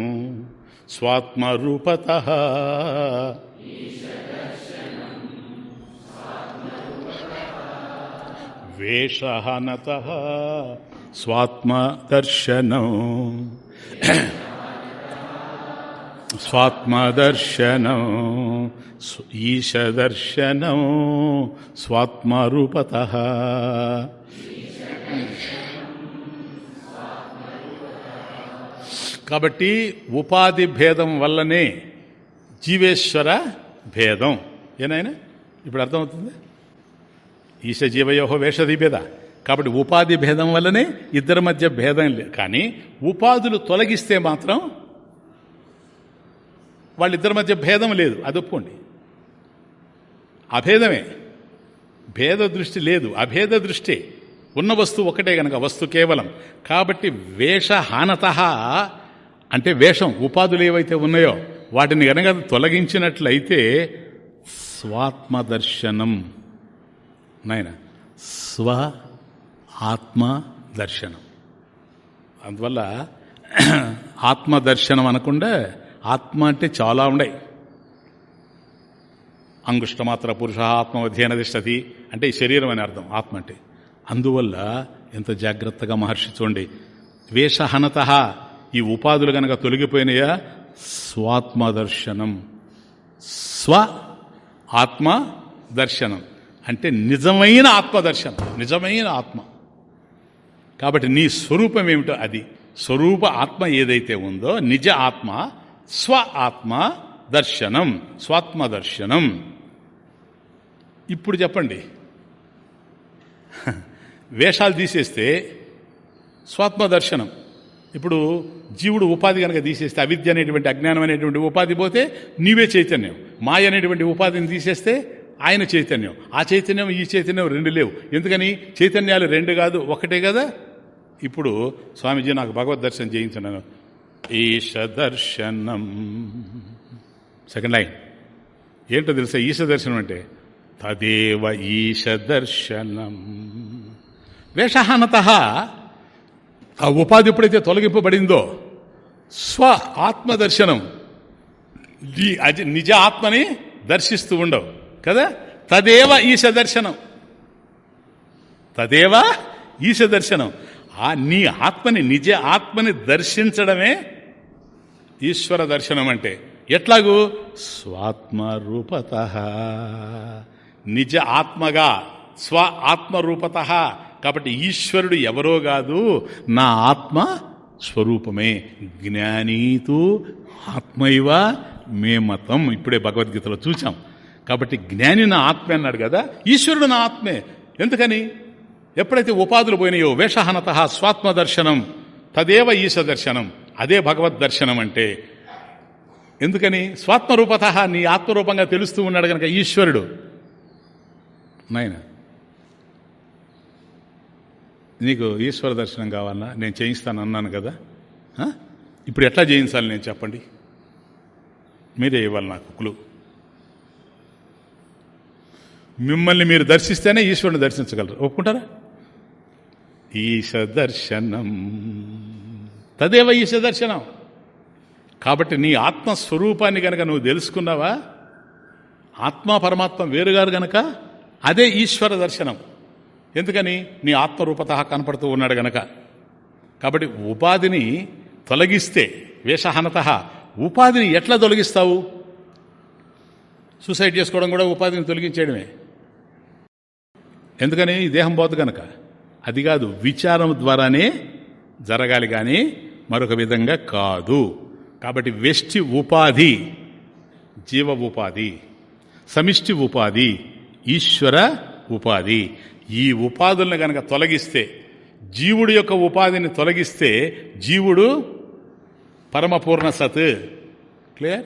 Speaker 1: స్వాత్మరూపత వేషహనత స్వాత్మదర్శనం స్వాత్మదర్శనం ఈశదర్శనం స్వాత్మరూపత. కాబట్టి ఉపాధి భేదం వల్లనే జీవేశ్వర భేదం. ఏనాయనా? ఇప్పుడు అర్థమవుతుంది? ఈశ జీవయోహో వేషది భేద కాబట్టి ఉపాధి భేదం వల్లనే ఇద్దరి మధ్య భేదం లేదు కానీ ఉపాధులు తొలగిస్తే మాత్రం వాళ్ళిద్దరి మధ్య భేదం లేదు. అది ఒప్పుకోండి. అభేదమే భేద దృష్టి లేదు. అభేద దృష్టి ఉన్న వస్తువు ఒకటే గనక వస్తు కేవలం. కాబట్టి వేషహానత అంటే వేషం ఉపాధులు ఏవైతే ఉన్నాయో వాటిని గనక తొలగించినట్లయితే స్వాత్మదర్శనం. నాయన స్వ ఆత్మ దర్శనం అందువల్ల ఆత్మదర్శనం అనకుండా ఆత్మ అంటే చాలా ఉన్నాయి అంగుష్టమాత్ర పురుష ఆత్మవధ్యన దిష్టతి అంటే ఈ శరీరం అని అర్థం ఆత్మ అంటే. అందువల్ల ఎంత జాగ్రత్తగా మహర్షి చూడండి వేషహనత ఈ ఉపాధులు గనక తొలగిపోయినాయా? స్వాత్మదర్శనం. స్వ ఆత్మ దర్శనం అంటే నిజమైన ఆత్మదర్శనం నిజమైన ఆత్మ. కాబట్టి నీ స్వరూపం ఏమిటో అది స్వరూప ఆత్మ ఏదైతే ఉందో నిజ ఆత్మ స్వ ఆత్మ దర్శనం స్వాత్మ దర్శనం. ఇప్పుడు చెప్పండి. వేషాలు తీసేస్తే స్వాత్మ దర్శనం. ఇప్పుడు జీవుడు ఉపాధి కనుక తీసేస్తే అవిద్య అనేటువంటి అజ్ఞానం అనేటువంటి ఉపాధి పోతే నీవే చైతన్యం. మాయ అనేటువంటి ఉపాధిని తీసేస్తే ఆయన చైతన్యం. ఆ చైతన్యం ఈ చైతన్యం రెండు లేవు. ఎందుకని? చైతన్యాలు రెండు కాదు ఒకటే కదా? ఇప్పుడు స్వామీజీ నాకు భగవద్ దర్శనం చేయించను ఈశ దర్శనం సెకండ్ లైన్ ఏంటో తెలుసా ఈశ దర్శనం అంటే? తదేవ ఈశ దర్శనం వేషహానత. ఆ ఉపాధి ఎప్పుడైతే తొలగింపబడిందో స్వ ఆత్మదర్శనం. నిజ ఆత్మని దర్శిస్తూ ఉండవు కదా? తదేవ ఈశ దర్శనం తదేవ ఈశ దర్శనం ఆ నీ ఆత్మని నిజ ఆత్మని దర్శించడమే ఈశ్వర దర్శనం అంటే ఎట్లాగూ? స్వాత్మరూపత. నిజ ఆత్మగా స్వ ఆత్మరూపత. కాబట్టి ఈశ్వరుడు ఎవరో కాదు నా ఆత్మ స్వరూపమే. జ్ఞానీతు ఆత్మైవ మే మతం. ఇప్పుడే భగవద్గీతలో చూచాం కాబట్టి జ్ఞాని నా ఆత్మే అన్నాడు కదా ఈశ్వరుడు నా ఆత్మే. ఎందుకని? ఎప్పుడైతే ఉపాధులు పోయినాయో వేషహనత స్వాత్మ దర్శనం తదేవ ఈశ దర్శనం. అదే భగవద్ దర్శనం అంటే. ఎందుకని? స్వాత్మరూపత నీ ఆత్మరూపంగా తెలుస్తూ ఉన్నాడు కనుక ఈశ్వరుడు. నాయన. నీకు ఈశ్వర దర్శనం కావాలన్నా నేను చేయిస్తాను అన్నాను కదా ఇప్పుడు ఎట్లా చేయించాలి నేను చెప్పండి? మీరే ఇవ్వాలి నాకు కులు. మిమ్మల్ని మీరు దర్శిస్తేనే ఈశ్వరుని దర్శించగలరు. ఒప్పుకుంటారా? ఈశ దర్శనం. తదేవ ఈశ దర్శనం కాబట్టి నీ ఆత్మస్వరూపాన్ని గనక నువ్వు తెలుసుకున్నావా? ఆత్మ పరమాత్మ వేరుగారు గనక అదే ఈశ్వర దర్శనం. ఎందుకని? నీ ఆత్మరూపత కనపడుతూ ఉన్నాడు గనక. కాబట్టి ఉపాధిని తొలగిస్తే వేషహనత ఉపాధిని ఎట్లా తొలగిస్తావు? సూసైడ్ చేసుకోవడం కూడా ఉపాధిని తొలగించేయడమే. ఎందుకని? దేహం పోదు కనుక అది కాదు విచారం ద్వారానే జరగాలి కానీ మరొక విధంగా కాదు. కాబట్టి వెష్టి ఉపాధి జీవ ఉపాధి సమిష్టి ఉపాధి ఈశ్వర ఉపాధి. ఈ ఉపాధులను కనుక తొలగిస్తే జీవుడు యొక్క ఉపాధిని తొలగిస్తే జీవుడు పరమపూర్ణ సత్. క్లియర్?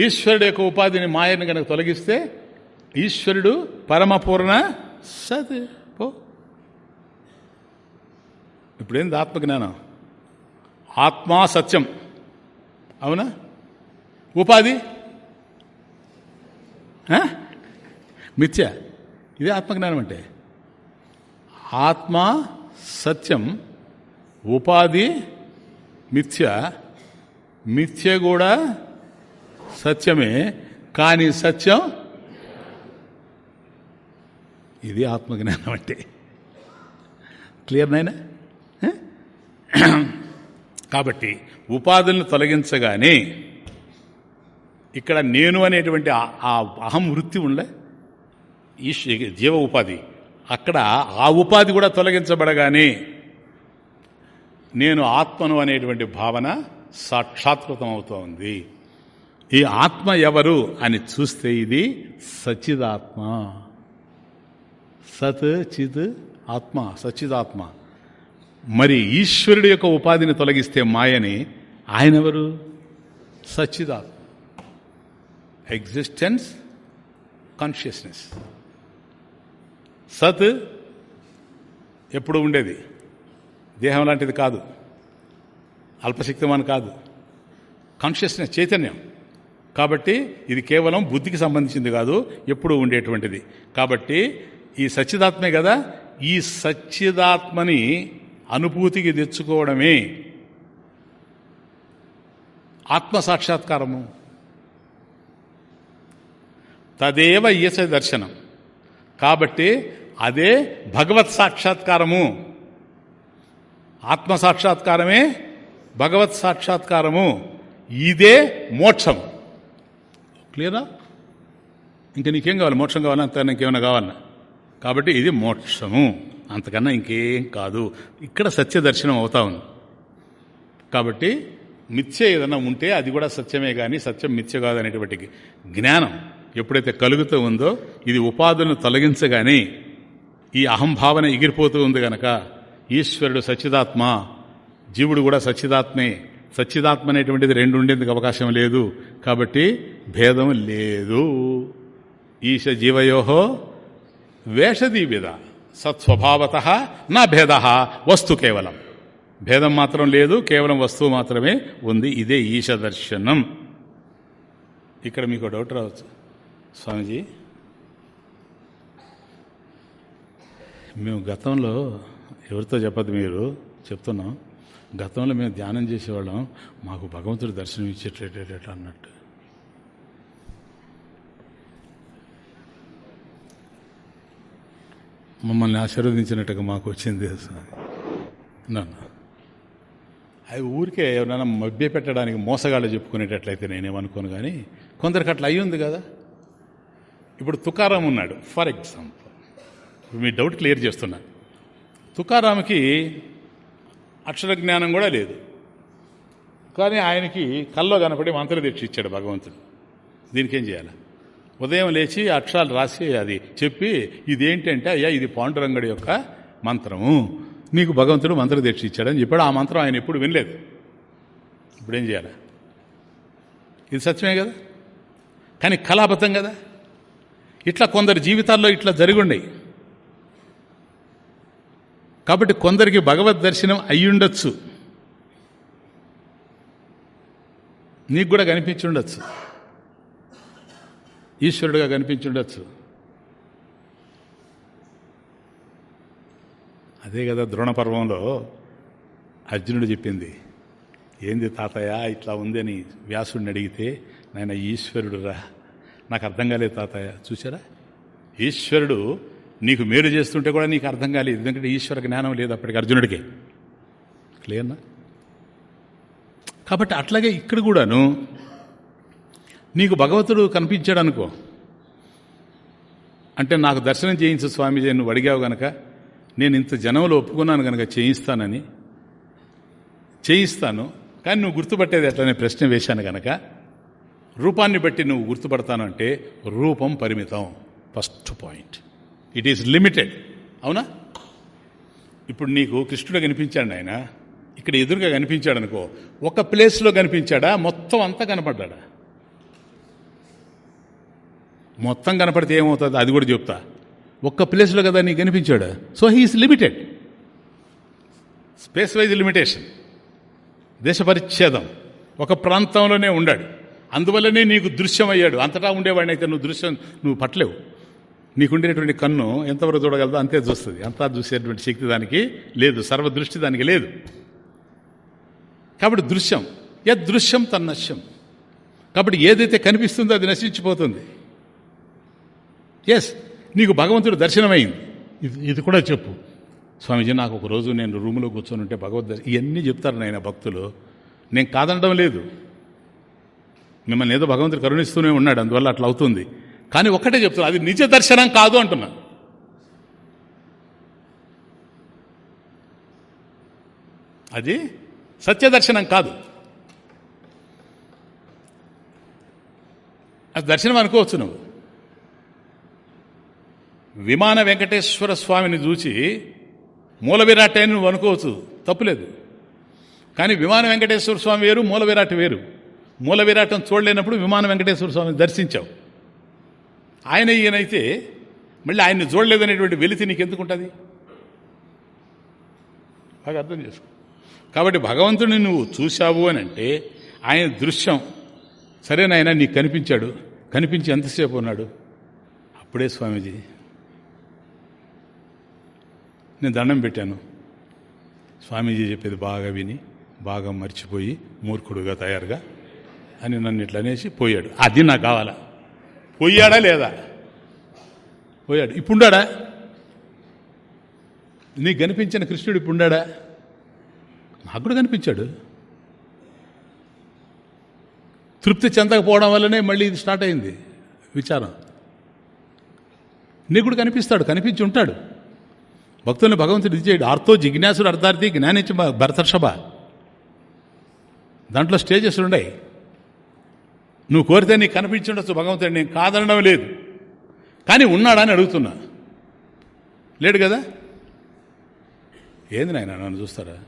Speaker 1: ఈశ్వరుడు యొక్క ఉపాధిని మాయని కనుక తొలగిస్తే ఈశ్వరుడు పరమపూర్ణ సత్. పో. ఇప్పుడేంది ఆత్మజ్ఞానం? ఆత్మా సత్యం. అవునా? ఉపాధి? మిథ్య. ఇదే ఆత్మజ్ఞానం అంటే. ఆత్మ సత్యం ఉపాధి మిథ్య. మిథ్య కూడా సత్యమే కానీ సత్యం ఇది ఆత్మజ్ఞానం అంటే. క్లియర్ నైనా కాబట్టి ఉపాధులను తొలగించగానే ఇక్కడ నేను అనేటువంటి ఆ అహం వృత్తి ఉండే? ఈ జీవ ఉపాధి. అక్కడ ఆ ఉపాధి కూడా తొలగించబడగానే నేను ఆత్మను అనేటువంటి భావన సాక్షాత్కృతం అవుతూ ఉంది ఈ ఆత్మ ఎవరు అని చూస్తే ఇది సచిదాత్మ సత్ చిత్ ఆత్మ సచిదాత్మ మరి ఈశ్వరుడి యొక్క ఉపాధిని తొలగిస్తే మాయని ఆయన ఎవరు సచ్చిదాత్మ. ఎగ్జిస్టెన్స్ కాన్షియస్నెస్ సత్ ఎప్పుడు ఉండేది? దేహం లాంటిది కాదు. అల్పశక్తిమాన్ కాదు. కాన్షియస్నెస్ చైతన్యం. కాబట్టి ఇది కేవలం బుద్ధికి సంబంధించింది కాదు ఎప్పుడు ఉండేటువంటిది. కాబట్టి ఈ సచ్చిదాత్మే కదా ఈ సచ్చిదాత్మని అనుభూతికి తెచ్చుకోవడమే ఆత్మసాక్షాత్కారము. తదేవ ఈస దర్శనం. కాబట్టి అదే భగవత్ సాక్షాత్కారము. ఆత్మ సాక్షాత్కారమే భగవత్ సాక్షాత్కారము. ఇదే మోక్షం. క్లియరా? ఇంకా నీకేం కావాలి? మోక్షం కావాలా? అంత నీకేమైనా కావాలన్నా కాబట్టి ఇది మోక్షము. అంతకన్నా ఇంకేం కాదు. ఇక్కడ సత్య దర్శనం అవుతా ఉంది. కాబట్టి మిథ్య ఏదైనా ఉంటే అది కూడా సత్యమే కానీ సత్యం మిథ్య కాదు అనేటువంటి జ్ఞానం ఎప్పుడైతే కలుగుతూ ఉందో ఇది ఉపాధులను తొలగించగానే ఈ అహంభావన ఎగిరిపోతూ ఉంది గనక ఈశ్వరుడు సచ్చిదాత్మ జీవుడు కూడా సచ్చిదాత్మే. సచ్చిదాత్మ అనేటువంటిది రెండు ఉండేందుకు అవకాశం లేదు. కాబట్టి భేదం లేదు. ఈశ జీవయోహో వేషదీవిద సత్స్వభావత నా భేద వస్తు కేవలం. భేదం మాత్రం లేదు కేవలం వస్తువు మాత్రమే ఉంది ఇదే ఈశ దర్శనం. ఇక్కడ మీకు డౌట్ రావచ్చు స్వామిజీ. మేము గతంలో ఎవరితో చెప్పదు మీరు చెప్తున్నాం. గతంలో మేము ధ్యానం చేసేవాళ్ళం మాకు భగవంతుడు దర్శనం ఇచ్చేటట్టు అన్నట్టు. మమ్మల్ని ఆశీర్వదించినట్టుగా మాకు వచ్చింది నన్ను. అది ఊరికే ఎవరైనా మభ్య పెట్టడానికి మోసగాళ్ళు చెప్పుకునేటట్లయితే నేనేమనుకోను కానీ కొందరికి అట్లా అయ్యింది కదా. ఇప్పుడు తుకారాం ఉన్నాడు ఫర్ ఎగ్జాంపుల్. ఇప్పుడు మీ డౌట్ క్లియర్ చేస్తున్నా. తుకారాంకి అక్షర జ్ఞానం కూడా లేదు. కానీ ఆయనకి కల్లో కనపడి మంత్రదీక్ష ఇచ్చాడు భగవంతుడు. దీనికేం చేయాలి? ఉదయం లేచి అక్షరాలు రాసి అది చెప్పి ఇదేంటంటే అయ్యా ఇది పాండురంగడి యొక్క మంత్రము. నీకు భగవంతుడు మంత్రదీక్ష ఇచ్చాడని చెప్పాడు. ఆ మంత్రం ఆయన ఎప్పుడు వినలేదు. ఇప్పుడేం చేయాలి? ఇది సత్యమే కదా? కానీ కళాబద్ధం కదా? ఇట్లా కొందరు జీవితాల్లో ఇట్లా జరిగుండయి. కాబట్టి కొందరికి భగవద్ దర్శనం అయ్యుండొచ్చు. నీకు కూడా కనిపించుండొచ్చు ఈశ్వరుడుగా కనిపించుండొచ్చు. అదే కదా ద్రోణ పర్వంలో అర్జునుడు చెప్పింది ఏంది తాతయ్య ఇట్లా ఉందని వ్యాసుడిని అడిగితే నాయన ఈశ్వరుడు రా. నాకు అర్థం కాలేదు తాతయ్య చూసారా ఈశ్వరుడు నీకు మేలు చేస్తుంటే కూడా నీకు అర్థం కాలేదు ఎందుకంటే ఈశ్వర జ్ఞానం లేదు అప్పటికి అర్జునుడికి. క్లియర్నా? కాబట్టి అట్లాగే ఇక్కడ కూడాను నీకు భగవంతుడు కనిపించాడు అనుకో అంటే నాకు దర్శనం చేయించు స్వామీజీ నువ్వు అడిగావు గనక నేను ఇంత జనంలో ఒప్పుకున్నాను కనుక చేయిస్తానని. చేయిస్తాను కానీ నువ్వు గుర్తుపట్టేది ఎట్లనే ప్రశ్న వేశాను గనక. రూపాన్ని బట్టి నువ్వు గుర్తుపడతానంటే రూపం పరిమితం. First point. It is limited అవునా? ఇప్పుడు నీకు కృష్ణుడు కనిపించాడు ఆయన ఇక్కడ ఎదురుగా కనిపించాడు అనుకో ఒక ప్లేస్లో కనిపించాడా? మొత్తం అంతా కనపడ్డా మొత్తం కనపడితే ఏమవుతుంది? అది కూడా చెప్తా. ఒక్క ప్లేస్లో కదా నీకు కనిపించాడు? So he is limited space wise limitation దేశ పరిచ్ఛేదం. ఒక ప్రాంతంలోనే ఉండాడు. అందువల్లనే నీకు దృశ్యం అయ్యాడు. అంతటా ఉండేవాడిని అయితే నువ్వు దృశ్యం నువ్వు పట్టలేవు. నీకుండేటువంటి కన్ను ఎంతవరకు చూడగలదో అంతే చూస్తుంది. అంతా చూసేటువంటి శక్తి దానికి లేదు. సర్వదృష్టి దానికి లేదు. కాబట్టి దృశ్యం. యద్ దృశ్యం తన్నశ్యం. కాబట్టి ఏదైతే కనిపిస్తుందో అది నశించిపోతుంది. ఎస్ నీకు భగవంతుడు దర్శనమైంది. ఇది ఇది కూడా చెప్పు. స్వామీజీ నాకు ఒకరోజు నేను రూమ్లో కూర్చొని ఉంటే భగవద్ ఇవన్నీ చెప్తారు నాయన భక్తులు. నేను కాదనడం లేదు. మిమ్మల్ని ఏదో భగవంతుడు కరుణిస్తూనే ఉన్నాడు అందువల్ల అట్లా అవుతుంది. కానీ ఒక్కటే చెప్తారు అది నిజ దర్శనం కాదు అంటున్నా. అది సత్య దర్శనం కాదు. అది దర్శనం అనుకోవచ్చు నువ్వు. విమాన వెంకటేశ్వర స్వామిని చూచి మూల విరాట్ అని నువ్వు అనుకోవచ్చు తప్పులేదు. కానీ విమాన వెంకటేశ్వర స్వామి వేరు మూల విరాట్ వేరు. మూల విరాటం చూడలేనప్పుడు విమాన వెంకటేశ్వర స్వామిని దర్శించావు. ఆయన ఈయనైతే మళ్ళీ ఆయన్ని చూడలేదనేటువంటి వెలితి నీకు ఎందుకు ఉంటుంది బాగా అర్థం చేసుకో. కాబట్టి భగవంతుడిని నువ్వు చూశావు అని అంటే ఆయన దృశ్యం సరేనాయన నీకు కనిపించాడు కనిపించి ఎంతసేపు ఉన్నాడు? అప్పుడే స్వామీజీ నేను దండం పెట్టాను. స్వామీజీ చెప్పేది బాగా విని బాగా మర్చిపోయి మూర్ఖుడుగా తయారుగా అని నన్ను ఇట్లా అనేసి పోయాడు. అది నాకు కావాలా? పోయాడా లేదా? పోయాడు. ఇప్పుడాడా? నీకు కనిపించిన కృష్ణుడు ఇప్పుడాడా? నాకు కూడా కనిపించాడు. తృప్తి చెందకపోవడం వల్లనే మళ్ళీ ఇది స్టార్ట్ అయింది. విచారం. నీకు కూడా కనిపిస్తాడు కనిపించి ఉంటాడు. భక్తుల్ని భగవంతుడు ఇది చేయడు. ఆర్తో జిజ్ఞాసుడు అర్థార్థి జ్ఞానించి భరతర్షభ దాంట్లో స్టేజెస్ ఉన్నాయి. నువ్వు కోరితే నీకు కనిపించుండొచ్చు భగవంతుడు నేను కాదనడం లేదు. కానీ ఉన్నాడని అడుగుతున్నా. లేడు కదా? ఏంది నాయన నన్ను చూస్తారా?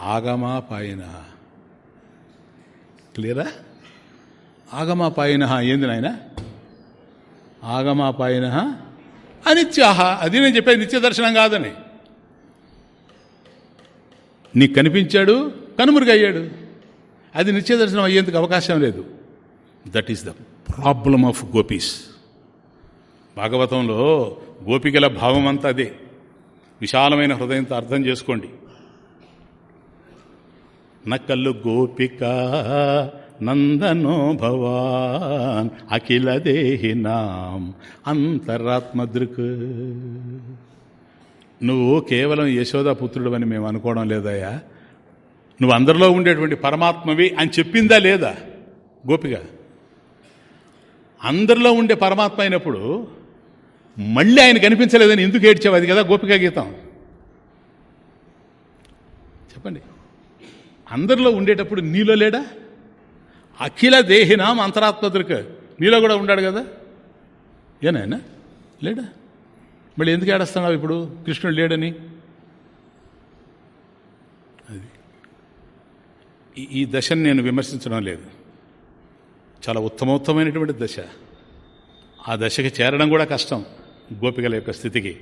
Speaker 1: ఆగమా పాయన. క్లియరా? ఆగమా పాయన ఏంది నాయన? ఆగమా పాయన అనిత్యాహ అది నేను చెప్పేది నిత్య దర్శనం కాదని. నీకు కనిపించాడు కనుమరుగయ్యాడు. అది నిత్య దర్శనం అయ్యేందుకు అవకాశం లేదు. That is the problem of gopis భాగవతంలో గోపికల భావం అంతా అదే. విశాలమైన హృదయంతో అర్థం చేసుకోండి. నక్కల్లు గోపిక నందనో భవాన్ అఖిల దేహినాం అంతరాత్మదృక్ నువ్వు కేవలం యశోదాపుత్రుడు అని మేము అనుకోవడం లేదయ్యా. నువ్వు అందరిలో ఉండేటువంటి పరమాత్మవి అని చెప్పిందా లేదా? గోపిక అందరిలో ఉండే పరమాత్మ అయినప్పుడు మళ్ళీ ఆయన కనిపించలేదని ఎందుకు ఏడ్చావు? అది కదా గోపిక గీతం. చెప్పండి. అందరిలో ఉండేటప్పుడు నీలో లేడా? అఖిల దేహినాం అంతరాత్మదృక్ నీలో కూడా ఉన్నాడు కదా? ఏనాయనా లేడా? మళ్ళీ ఎందుకు ఏడుస్తున్నావు ఇప్పుడు? కృష్ణుడు లేడని? అది. ఈ దశను నేను విమర్శించడం లేదు. చాలా ఉత్తమోత్తమైనటువంటి దశ. ఆ దశకి చేరడం కూడా కష్టం గోపికల యొక్క స్థితికి.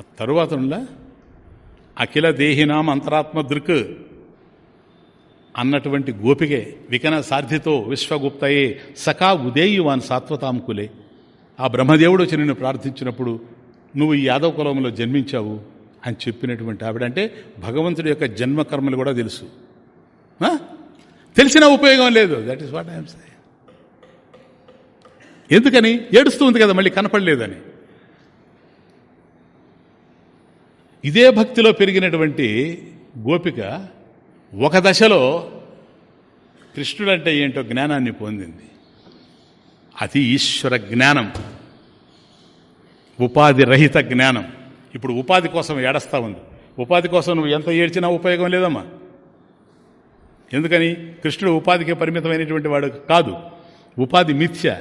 Speaker 1: ఆ తరువాత అఖిల దేహినాం అంతరాత్మ దృక్ అన్నటువంటి గోపికే వికన సార్థితో విశ్వగుప్తయే సకా ఉదేయువాన్ సాత్వతాంకులే ఆ బ్రహ్మదేవుడు వచ్చి నిన్ను ప్రార్థించినప్పుడు నువ్వు ఈ యాదవ కులంలో జన్మించావు అని చెప్పినటువంటి ఆవిడంటే భగవంతుడి యొక్క జన్మకర్మలు కూడా తెలుసు. తెలిసిన ఉపయోగం లేదు. That is what I'm say ఎందుకని? ఏడుస్తూ ఉంది కదా మళ్ళీ కనపడలేదని. ఇదే భక్తిలో పెరిగినటువంటి గోపిక ఒక దశలో కృష్ణుడంటే ఏంటో జ్ఞానాన్ని పొందింది. అతి ఈశ్వర జ్ఞానం. ఉపాధి రహిత జ్ఞానం. ఇప్పుడు ఉపాధి కోసం ఏడస్తా ఉంది. ఉపాధి కోసం నువ్వు ఎంత ఏడ్చినా ఉపయోగం లేదమ్మా. ఎందుకని? కృష్ణుడు ఉపాధికి పరిమితమైనటువంటి వాడు కాదు. ఉపాధి మిథ్య.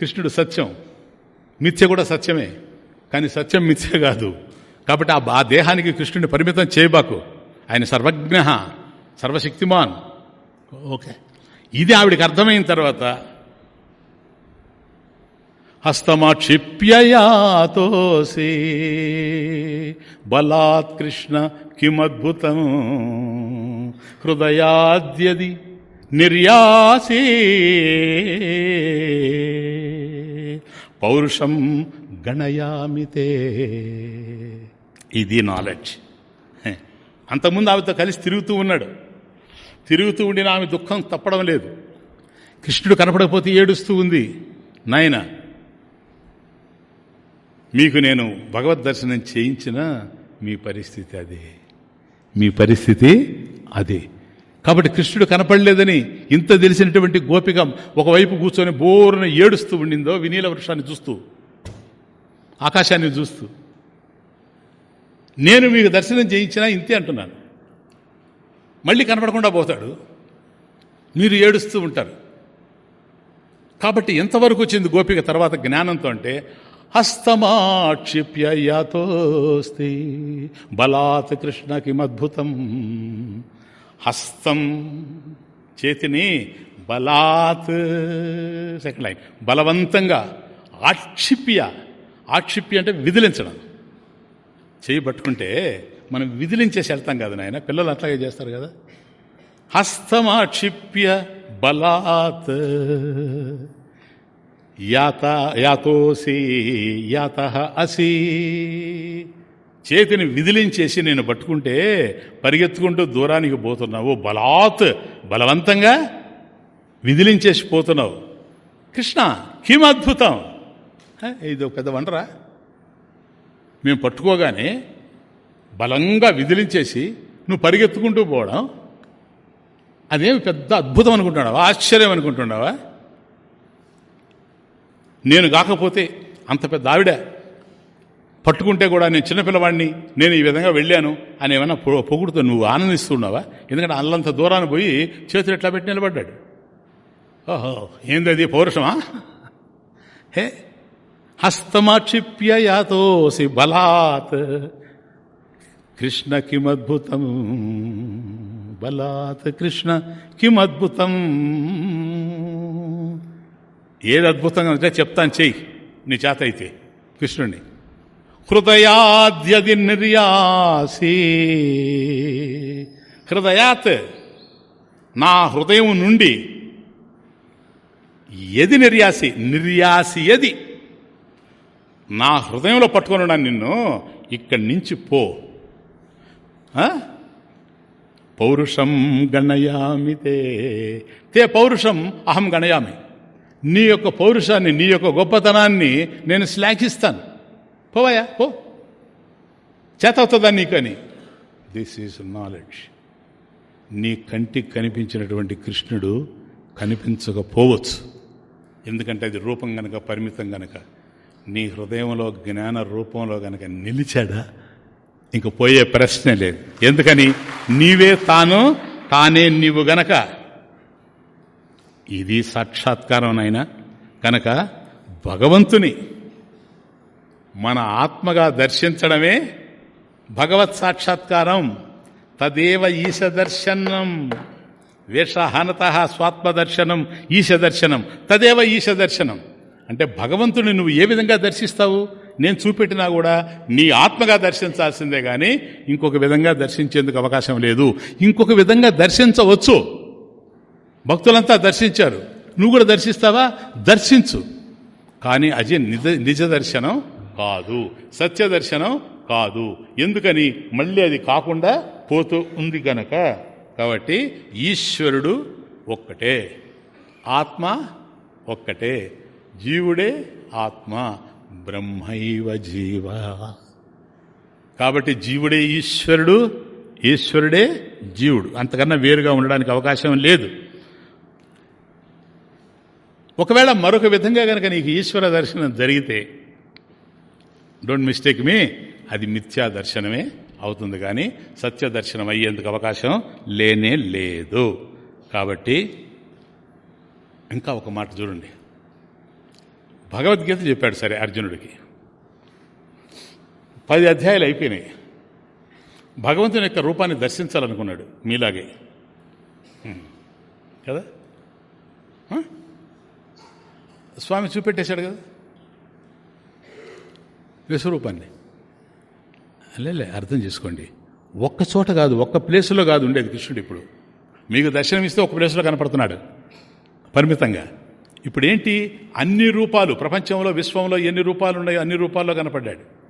Speaker 1: కృష్ణుడు సత్యం. మిథ్య కూడా సత్యమే. కానీ సత్యం మిథ్య కాదు. కాబట్టి ఆ దేహానికి కృష్ణుడిని పరిమితం చేయబాకు. ఆయన సర్వజ్ఞ సర్వశక్తిమాన్. ఓకే. ఇది ఆవిడికి అర్థమైన తర్వాత హస్తమాక్షిప్యయాతోసి బలాత్ కృష్ణ కిమద్భుతం హృదయాద్యది నిర్యాసే. పౌరుషం గణయామితే ఇది నాలెడ్జ్ అంతకుముందు ఆమెతో కలిసి తిరుగుతూ ఉన్నాడు. తిరుగుతూ ఉండిన ఆమె దుఃఖం తప్పడం లేదు. కృష్ణుడు కనపడకపోతే ఏడుస్తూ ఉంది. నాయన మీకు నేను భగవద్ దర్శనం చేయించిన మీ పరిస్థితి అదే. మీ పరిస్థితి అదే. కాబట్టి కృష్ణుడు కనపడలేదని ఇంత తెలిసినటువంటి గోపిక ఒకవైపు కూర్చొని బోరున ఏడుస్తూ ఉండిందో వినీల వృక్షాన్ని చూస్తూ ఆకాశాన్ని చూస్తూ నేను మీకు దర్శనం చేయించినా ఇంతే అంటున్నాను. మళ్ళీ కనపడకుండా పోతాడు. మీరు ఏడుస్తూ ఉంటారు. కాబట్టి ఎంతవరకు వచ్చింది గోపిక తర్వాత జ్ఞానంతో అంటే హస్తమాక్షిప్యయాతోస్తి బలాత్ కృష్ణ కిమద్భుతం. హస్తం చేతిని బలాత్ సెకండ్ లైన్ బలవంతంగా ఆక్షిప్య ఆక్షిప్య అంటే విదిలించడం. చేయి పట్టుకుంటే మనం విదిలించేసి వెళ్తాం కదా నాయన. పిల్లలు అట్లాగే చేస్తారు కదా. హస్తమాక్షిప్య బలాత్ యాత యాతోసి యాత అసి. చేతిని విదిలించేసి నేను పట్టుకుంటే పరిగెత్తుకుంటూ దూరానికి పోతున్నావు. బలాత్ బలవంతంగా విదిలించేసి పోతున్నావు. కృష్ణ కిం అద్భుతం ఇది ఒక పెద్ద వంటరా? మేము పట్టుకోగానే బలంగా విదిలించేసి నువ్వు పరిగెత్తుకుంటూ పోవడం. అదేమి పెద్ద అద్భుతం అనుకుంటున్నావా? ఆశ్చర్యం అనుకుంటున్నావా? నేను కాకపోతే అంత పెద్ద ఆవిడ. పట్టుకుంటే కూడా నేను చిన్నపిల్లవాడిని నేను ఈ విధంగా వెళ్ళాను అని ఏమైనా పొ- పొగుడుతో నువ్వు ఆనందిస్తున్నావా? ఎందుకంటే అల్లంత దూరాన్ని పోయి చేతులు ఎట్లా పెట్టి నిలబడ్డాడు? ఓహో ఏంది అది? పౌరుషమా? హే హస్తమాక్షిప్య యాతోసి బలాత్. కృష్ణ కిమద్భుతం. బలాత్ కృష్ణ కిమద్భుతం. ఏది అద్భుతంగా ఉంటే చెప్తాను చెయ్యి. నీ చేత అయితే కృష్ణుణ్ణి. హృదయాద్యది నిర్యాసి. హృదయాత్ నా హృదయం నుండి ఎది నిర్యాసి? నిర్యాసి ఎది నా హృదయంలో పట్టుకొని ఉన్నాను నిన్ను ఇక్కడి నుంచి పో. పౌరుషం గణయామి తే. పౌరుషం అహం గణయామి. నీ యొక్క పౌరుషాన్ని నీ యొక్క గొప్పతనాన్ని నేను శ్లాఘిస్తాను. పోవాయా పో. చేతవుతుందా నీకని? దిస్ ఈజ్ నాలెడ్జ్ నీ కంటికి కనిపించినటువంటి కృష్ణుడు కనిపించకపోవచ్చు. ఎందుకంటే అది రూపం గనక పరిమితం గనక. నీ హృదయంలో జ్ఞాన రూపంలో గనక నిలిచాడా? ఇంక పోయే ప్రశ్నే లేదు. ఎందుకని? నీవే తాను తానే నీవు గనక. ఇది సాక్షాత్కారం అయినా కనుక భగవంతుని మన ఆత్మగా దర్శించడమే భగవత్ సాక్షాత్కారం. తదేవ ఈశ దర్శనం. వేషహనత స్వాత్మదర్శనం ఈశ దర్శనం. తదేవ ఈశ దర్శనం. అంటే భగవంతుని నువ్వు ఏ విధంగా దర్శిస్తావు? నేను చూపెట్టినా కూడా నీ ఆత్మగా దర్శించాల్సిందే కానీ ఇంకొక విధంగా దర్శించేందుకు అవకాశం లేదు. ఇంకొక విధంగా దర్శించవచ్చు. భక్తులంతా దర్శించారు. నువ్వు కూడా దర్శిస్తావా? దర్శించు. కానీ అజయ్ నిజ నిజ దర్శనం కాదు. సత్య దర్శనం కాదు. ఎందుకని? మళ్ళీ అది కాకుండా పోతూ ఉంది గనక. కాబట్టి ఈశ్వరుడు ఒక్కటే. ఆత్మ ఒక్కటే. జీవుడే ఆత్మ బ్రహ్మైవ జీవ. కాబట్టి జీవుడే ఈశ్వరుడు ఈశ్వరుడే జీవుడు. అంతకన్నా వేరుగా ఉండడానికి అవకాశం లేదు. ఒకవేళ మరొక విధంగా కనుక నీకు ఈశ్వర దర్శనం జరిగితే డోంట్ మిస్టేక్ మీ అది మిథ్యా దర్శనమే అవుతుంది కానీ సత్య దర్శనం అయ్యేందుకు అవకాశం లేనే లేదు. కాబట్టి ఇంకా ఒక మాట చూడండి. భగవద్గీత చెప్పాడు సరే అర్జునుడికి. పది అధ్యాయాలు అయిపోయినాయి. భగవంతుని యొక్క రూపాన్ని దర్శించాలనుకున్నాడు మీలాగే. కదా? స్వామి చూపెట్టేశాడు కదా? విశ్వరూపాన్ని. లేలే అర్థం చేసుకోండి. ఒక్క చోట కాదు ఒక్క ప్లేస్లో కాదు ఉండేది కృష్ణుడు ఇప్పుడు. మీకు దర్శనం ఇస్తే ఒక ప్లేస్లో కనపడుతున్నాడు. పరిమితంగా. ఇప్పుడేంటి? అన్ని రూపాలు ప్రపంచంలో విశ్వంలో ఎన్ని రూపాలు ఉన్నాయో అన్ని రూపాల్లో కనపడ్డాడు.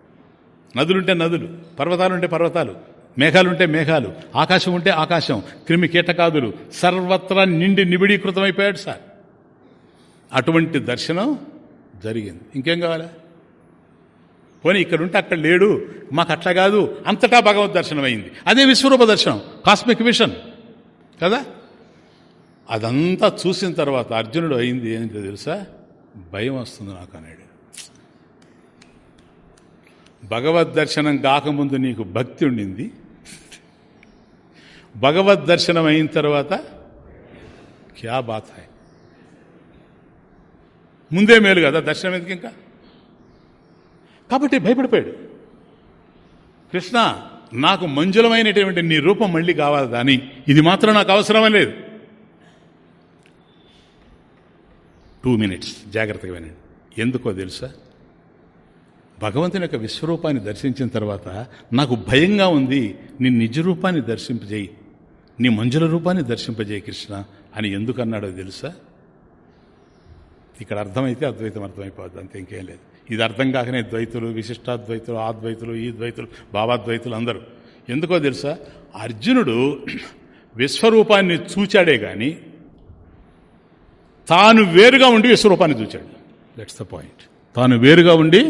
Speaker 1: నదులుంటే నదులు పర్వతాలుంటే పర్వతాలు మేఘాలుంటే మేఘాలు ఆకాశం ఉంటే ఆకాశం క్రిమి కీటకాదులు సర్వత్రా నిండి నిబిడీకృతమైపోయాడు సార్. అటువంటి దర్శనం జరిగింది. ఇంకేం కావాలా? పోనీ ఇక్కడ ఉంటే అక్కడ లేడు మాకు అట్లా కాదు అంతటా భగవద్ దర్శనం అయింది అదే విశ్వరూప దర్శనం కాస్మిక్ విషన్ కదా? అదంతా చూసిన తర్వాత అర్జునుడు అయింది ఏంటో తెలుసా? భయం వస్తుంది నాకు అన్నాడు భగవద్ దర్శనం కాకముందు నీకు భక్తి ఉండింది. భగవద్ దర్శనం అయిన తర్వాత క్యా బాత్ హై? ముందే మేలు కదా దర్శనం ఎందుకు ఇంకా? కాబట్టి భయపడిపోయాడు. కృష్ణ నాకు మంజులమైనటువంటి నీ రూపం మళ్ళీ కావాలి దాని? ఇది మాత్రం నాకు అవసరమే లేదు. టూ మినిట్స్ జాగ్రత్తగా వినండి. ఎందుకో తెలుసా? భగవంతుని యొక్క విశ్వరూపాన్ని దర్శించిన తర్వాత నాకు భయంగా ఉంది నీ నిజ రూపాన్ని దర్శింపజేయి. నీ మంజుల రూపాన్ని దర్శింపజేయి కృష్ణ అని ఎందుకన్నాడో తెలుసా? ఇక్కడ అర్థమైతే అద్వైతం అర్థమైపోద్ది అంతే ఇంకేం లేదు. ఇది అర్థం కాకనే ద్వైతులు విశిష్టాద్వైతులు ఆద్వైతులు ఈ ద్వైతులు భావాద్వైతులు అందరూ. ఎందుకో తెలుసా? అర్జునుడు విశ్వరూపాన్ని చూచాడే కానీ తాను వేరుగా ఉండి విశ్వరూపాన్ని చూచాడు. దట్స్ ద పాయింట్ తాను వేరుగా ఉండి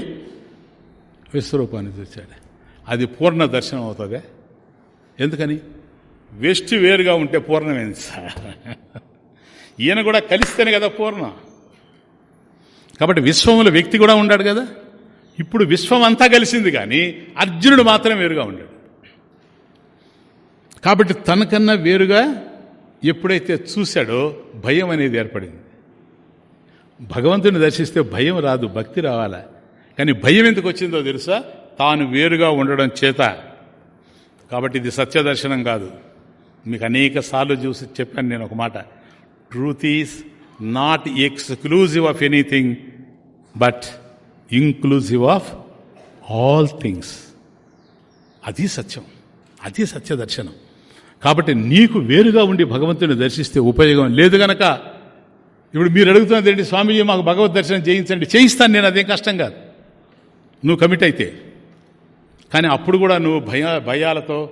Speaker 1: విశ్వరూపాన్ని చూచాడు. అది పూర్ణ దర్శనం అవుతుంది. ఎందుకని? వెస్ట్ వేరుగా ఉంటే పూర్ణమైంది సార్? ఈయన కూడా కలిస్తేనే కదా పూర్ణ. కాబట్టి విశ్వముల వ్యక్తి కూడా ఉన్నాడు కదా. ఇప్పుడు విశ్వం అంతా కలిసింది కానీ అర్జునుడు మాత్రం వేరుగా ఉన్నాడు కాబట్టి తనకన్నా వేరుగా ఎప్పుడైతే చూశాడో భయం అనేది ఏర్పడింది. భగవంతుని దర్శిస్తే భయం రాదు భక్తి రావాలా? కానీ భయం ఎందుకు వచ్చిందో తెలుసా? తాను వేరుగా ఉండడం చేత. కాబట్టి ఇది సత్యదర్శనం కాదు. మీకు అనేక సార్లు చూసి చెప్పాను నేను ఒక మాట. Truth is not exclusive of anything but inclusive of all things అది సత్యం. అది సత్య దర్శనం కాబట్టి నీకు వేరుగా ఉండి భగవంతుని దర్శిస్తే ఉపయోగం లేదు గనక. ఇప్పుడు మీరు అడుగుతున్నది ఏంటి? స్వామీజీ మాకు భగవద్ దర్శనం చేయించండి. చేయిస్తాను నేను అదేం కష్టం కాదు. నువ్వు కమిట్ అయితే. కానీ అప్పుడు కూడా నువ్వు భయ భయాలతో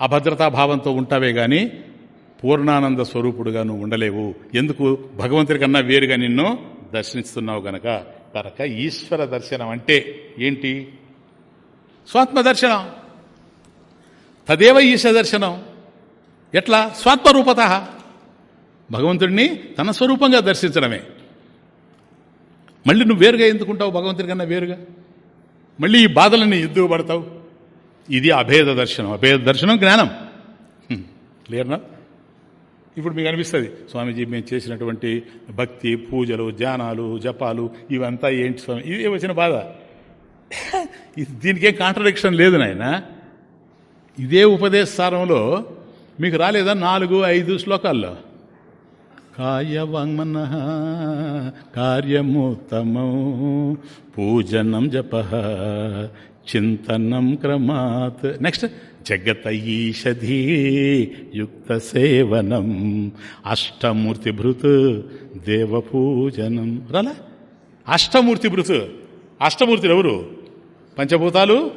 Speaker 1: అభద్రతా భావంతో ఉంటావే కానీ పూర్ణానంద స్వరూపుడుగా నువ్వు ఉండలేవు. ఎందుకు? భగవంతుడి కన్నా వేరుగా నిన్ను దర్శిస్తున్నావు గనక. కనుక ఈశ్వర దర్శనం అంటే ఏంటి? స్వాత్మ దర్శనం. తదేవ ఈశ్వర దర్శనం. ఎట్లా? స్వాత్మరూపత. భగవంతుడిని తన స్వరూపంగా దర్శించడమే. మళ్ళీ నువ్వు వేరుగా ఎందుకుంటావు భగవంతుడి కన్నా వేరుగా? మళ్ళీ ఈ బాధలన్నీ ఎద్దుకు పడతావు? ఇది అభేద దర్శనం. అభేద దర్శనం జ్ఞానం. క్లియర్నా ఇప్పుడు మీకు అనిపిస్తుంది స్వామీజీ మేము చేసినటువంటి భక్తి పూజలు ధ్యానాలు జపాలు ఇవంతా ఏంటి స్వామి? ఇదే వచ్చిన బాధ. దీనికేం కాంట్రడిక్షన్ లేదు నాయన. ఇదే ఉపదేశ సారంలో మీకు రాలేదా నాలుగు ఐదు శ్లోకాల్లో? కాయవాంగ్మన కార్యముత్తమం పూజనం జప చింతనం క్రమాత్. నెక్స్ట్ జగత ఈషధీ యుక్త సేవనం అష్టమూర్తి భృత్ దేవపూజనం. రాలా? అష్టమూర్తి భృత్. అష్టమూర్తులు ఎవరు? పంచభూతాలు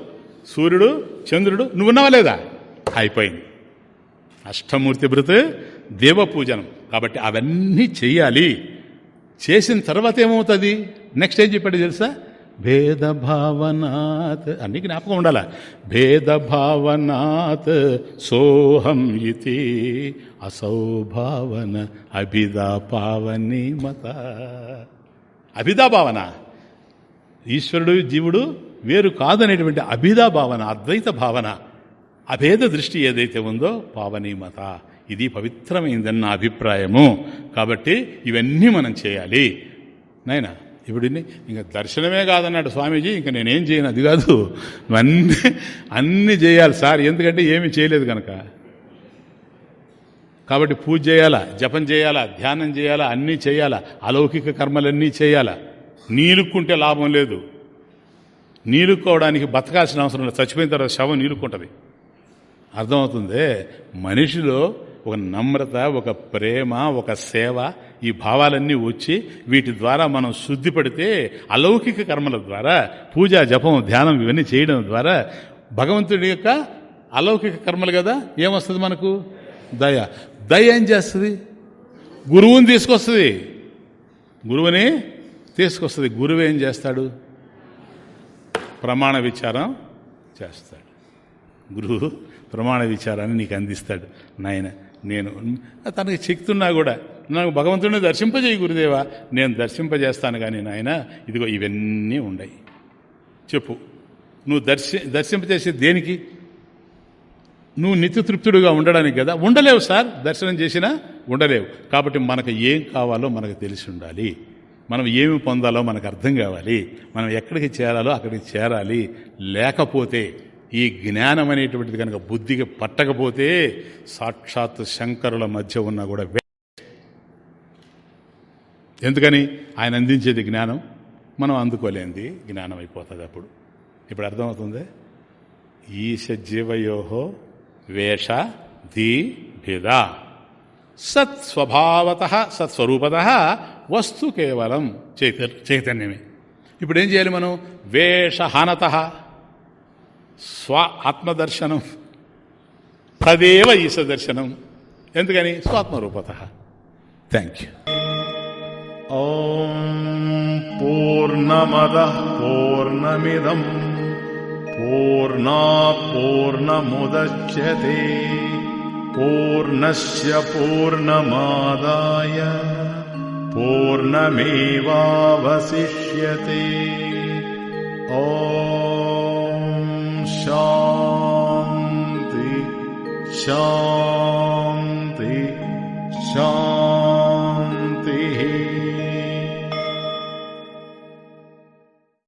Speaker 1: సూర్యుడు చంద్రుడు నువ్వున్నావా లేదా? అయిపోయింది. అష్టమూర్తి భృత్ దేవపూజనం. కాబట్టి అవన్నీ చెయ్యాలి. చేసిన తర్వాత ఏమవుతుంది? నెక్స్ట్ ఏం చెప్పాడు తెలుసా? భేదభావనాత్ అన్ని జ్ఞాపకం ఉండాల? భేదభావనాత్ సోహం ఇది అసౌభావన అభిదా పావని మత. అభిదా భావన ఈశ్వరుడు జీవుడు వేరు కాదనేటువంటి అభిదా భావన అద్వైత భావన. అభేద దృష్టి ఏదైతే ఉందో పావనీమత. ఇది పవిత్రమైందని నా అభిప్రాయము. కాబట్టి ఇవన్నీ మనం చేయాలి. నాయనా ఇప్పుడు ఇంకా దర్శనమే కాదన్నాడు స్వామీజీ ఇంకా నేనేం చేయను అది కాదు. అన్నీ అన్నీ చేయాలి సార్ ఎందుకంటే ఏమీ చేయలేదు కనుక కాబట్టి పూజ చేయాలా జపం చేయాలా ధ్యానం చేయాలా అన్నీ చేయాలా అలౌకిక కర్మలన్నీ చేయాలా. నీలుక్కుంటే లాభం లేదు. నీలుక్కోవడానికి బతకాల్సిన అవసరం లేదు. చచ్చిపోయిన తర్వాత శవం నీలుక్కుంటుంది. అర్థమవుతుంది? మనిషిలో ఒక నమ్రత ఒక ప్రేమ ఒక సేవ ఈ భావాలన్నీ వచ్చి వీటి ద్వారా మనం శుద్ధి పడితే అలౌకిక కర్మల ద్వారా పూజ జపం ధ్యానం ఇవన్నీ చేయడం ద్వారా భగవంతుడి యొక్క అలౌకిక కర్మలు కదా? ఏమొస్తుంది మనకు? దయ. దయ ఏం చేస్తుంది? గురువుని తీసుకొస్తుంది. గురువుని తీసుకొస్తుంది. గురువు ఏం చేస్తాడు? ప్రమాణ విచారం చేస్తాడు. గురువు ప్రమాణ విచారాన్ని నీకు అందిస్తాడు నాయన. నేను తనకి చెక్తున్నా కూడా నాకు భగవంతుడిని దర్శింపజేయి గురుదేవా. నేను దర్శింపజేస్తాను కానీ నాయన ఇదిగో ఇవన్నీ ఉన్నాయి చెప్పు. నువ్వు దర్శి దర్శింపజేసే దేనికి? నువ్వు నిత్యతృప్తుడుగా ఉండడానికి కదా. ఉండలేవు సార్. దర్శనం చేసినా ఉండలేవు. కాబట్టి మనకు ఏం కావాలో మనకు తెలిసి ఉండాలి. మనం ఏమి పొందాలో మనకు అర్థం కావాలి. మనం ఎక్కడికి చేరాలో అక్కడికి చేరాలి. లేకపోతే ఈ జ్ఞానం అనేటువంటిది కనుక బుద్ధికి పట్టకపోతే సాక్షాత్ శంకరుల మధ్య ఉన్న కూడా ఎందుకని? ఆయన అందించేది జ్ఞానం. మనం అందుకోలేంది. జ్ఞానం అయిపోతుంది అప్పుడు. ఇప్పుడు అర్థమవుతుంది? ఈశ జీవయోహో వేష ధీ భేద. సత్స్వభావత సత్స్వరూపత వస్తు కేవలం చైతన్యమే. ఇప్పుడు ఏం చేయాలి మనం? వేషహానత స్వ ఆత్మదర్శనం తదేవ ఈశ దర్శనం. ఎందుకని? స్వాత్మరూపత. థ్యాంక్ యూ
Speaker 2: ఓం పూర్ణమద పూర్ణమిదం. పూర్ణా పూర్ణముద్యతే. పూర్ణస్ పూర్ణమాదాయ. పూర్ణమేవాశిష్యే ఓ 相对上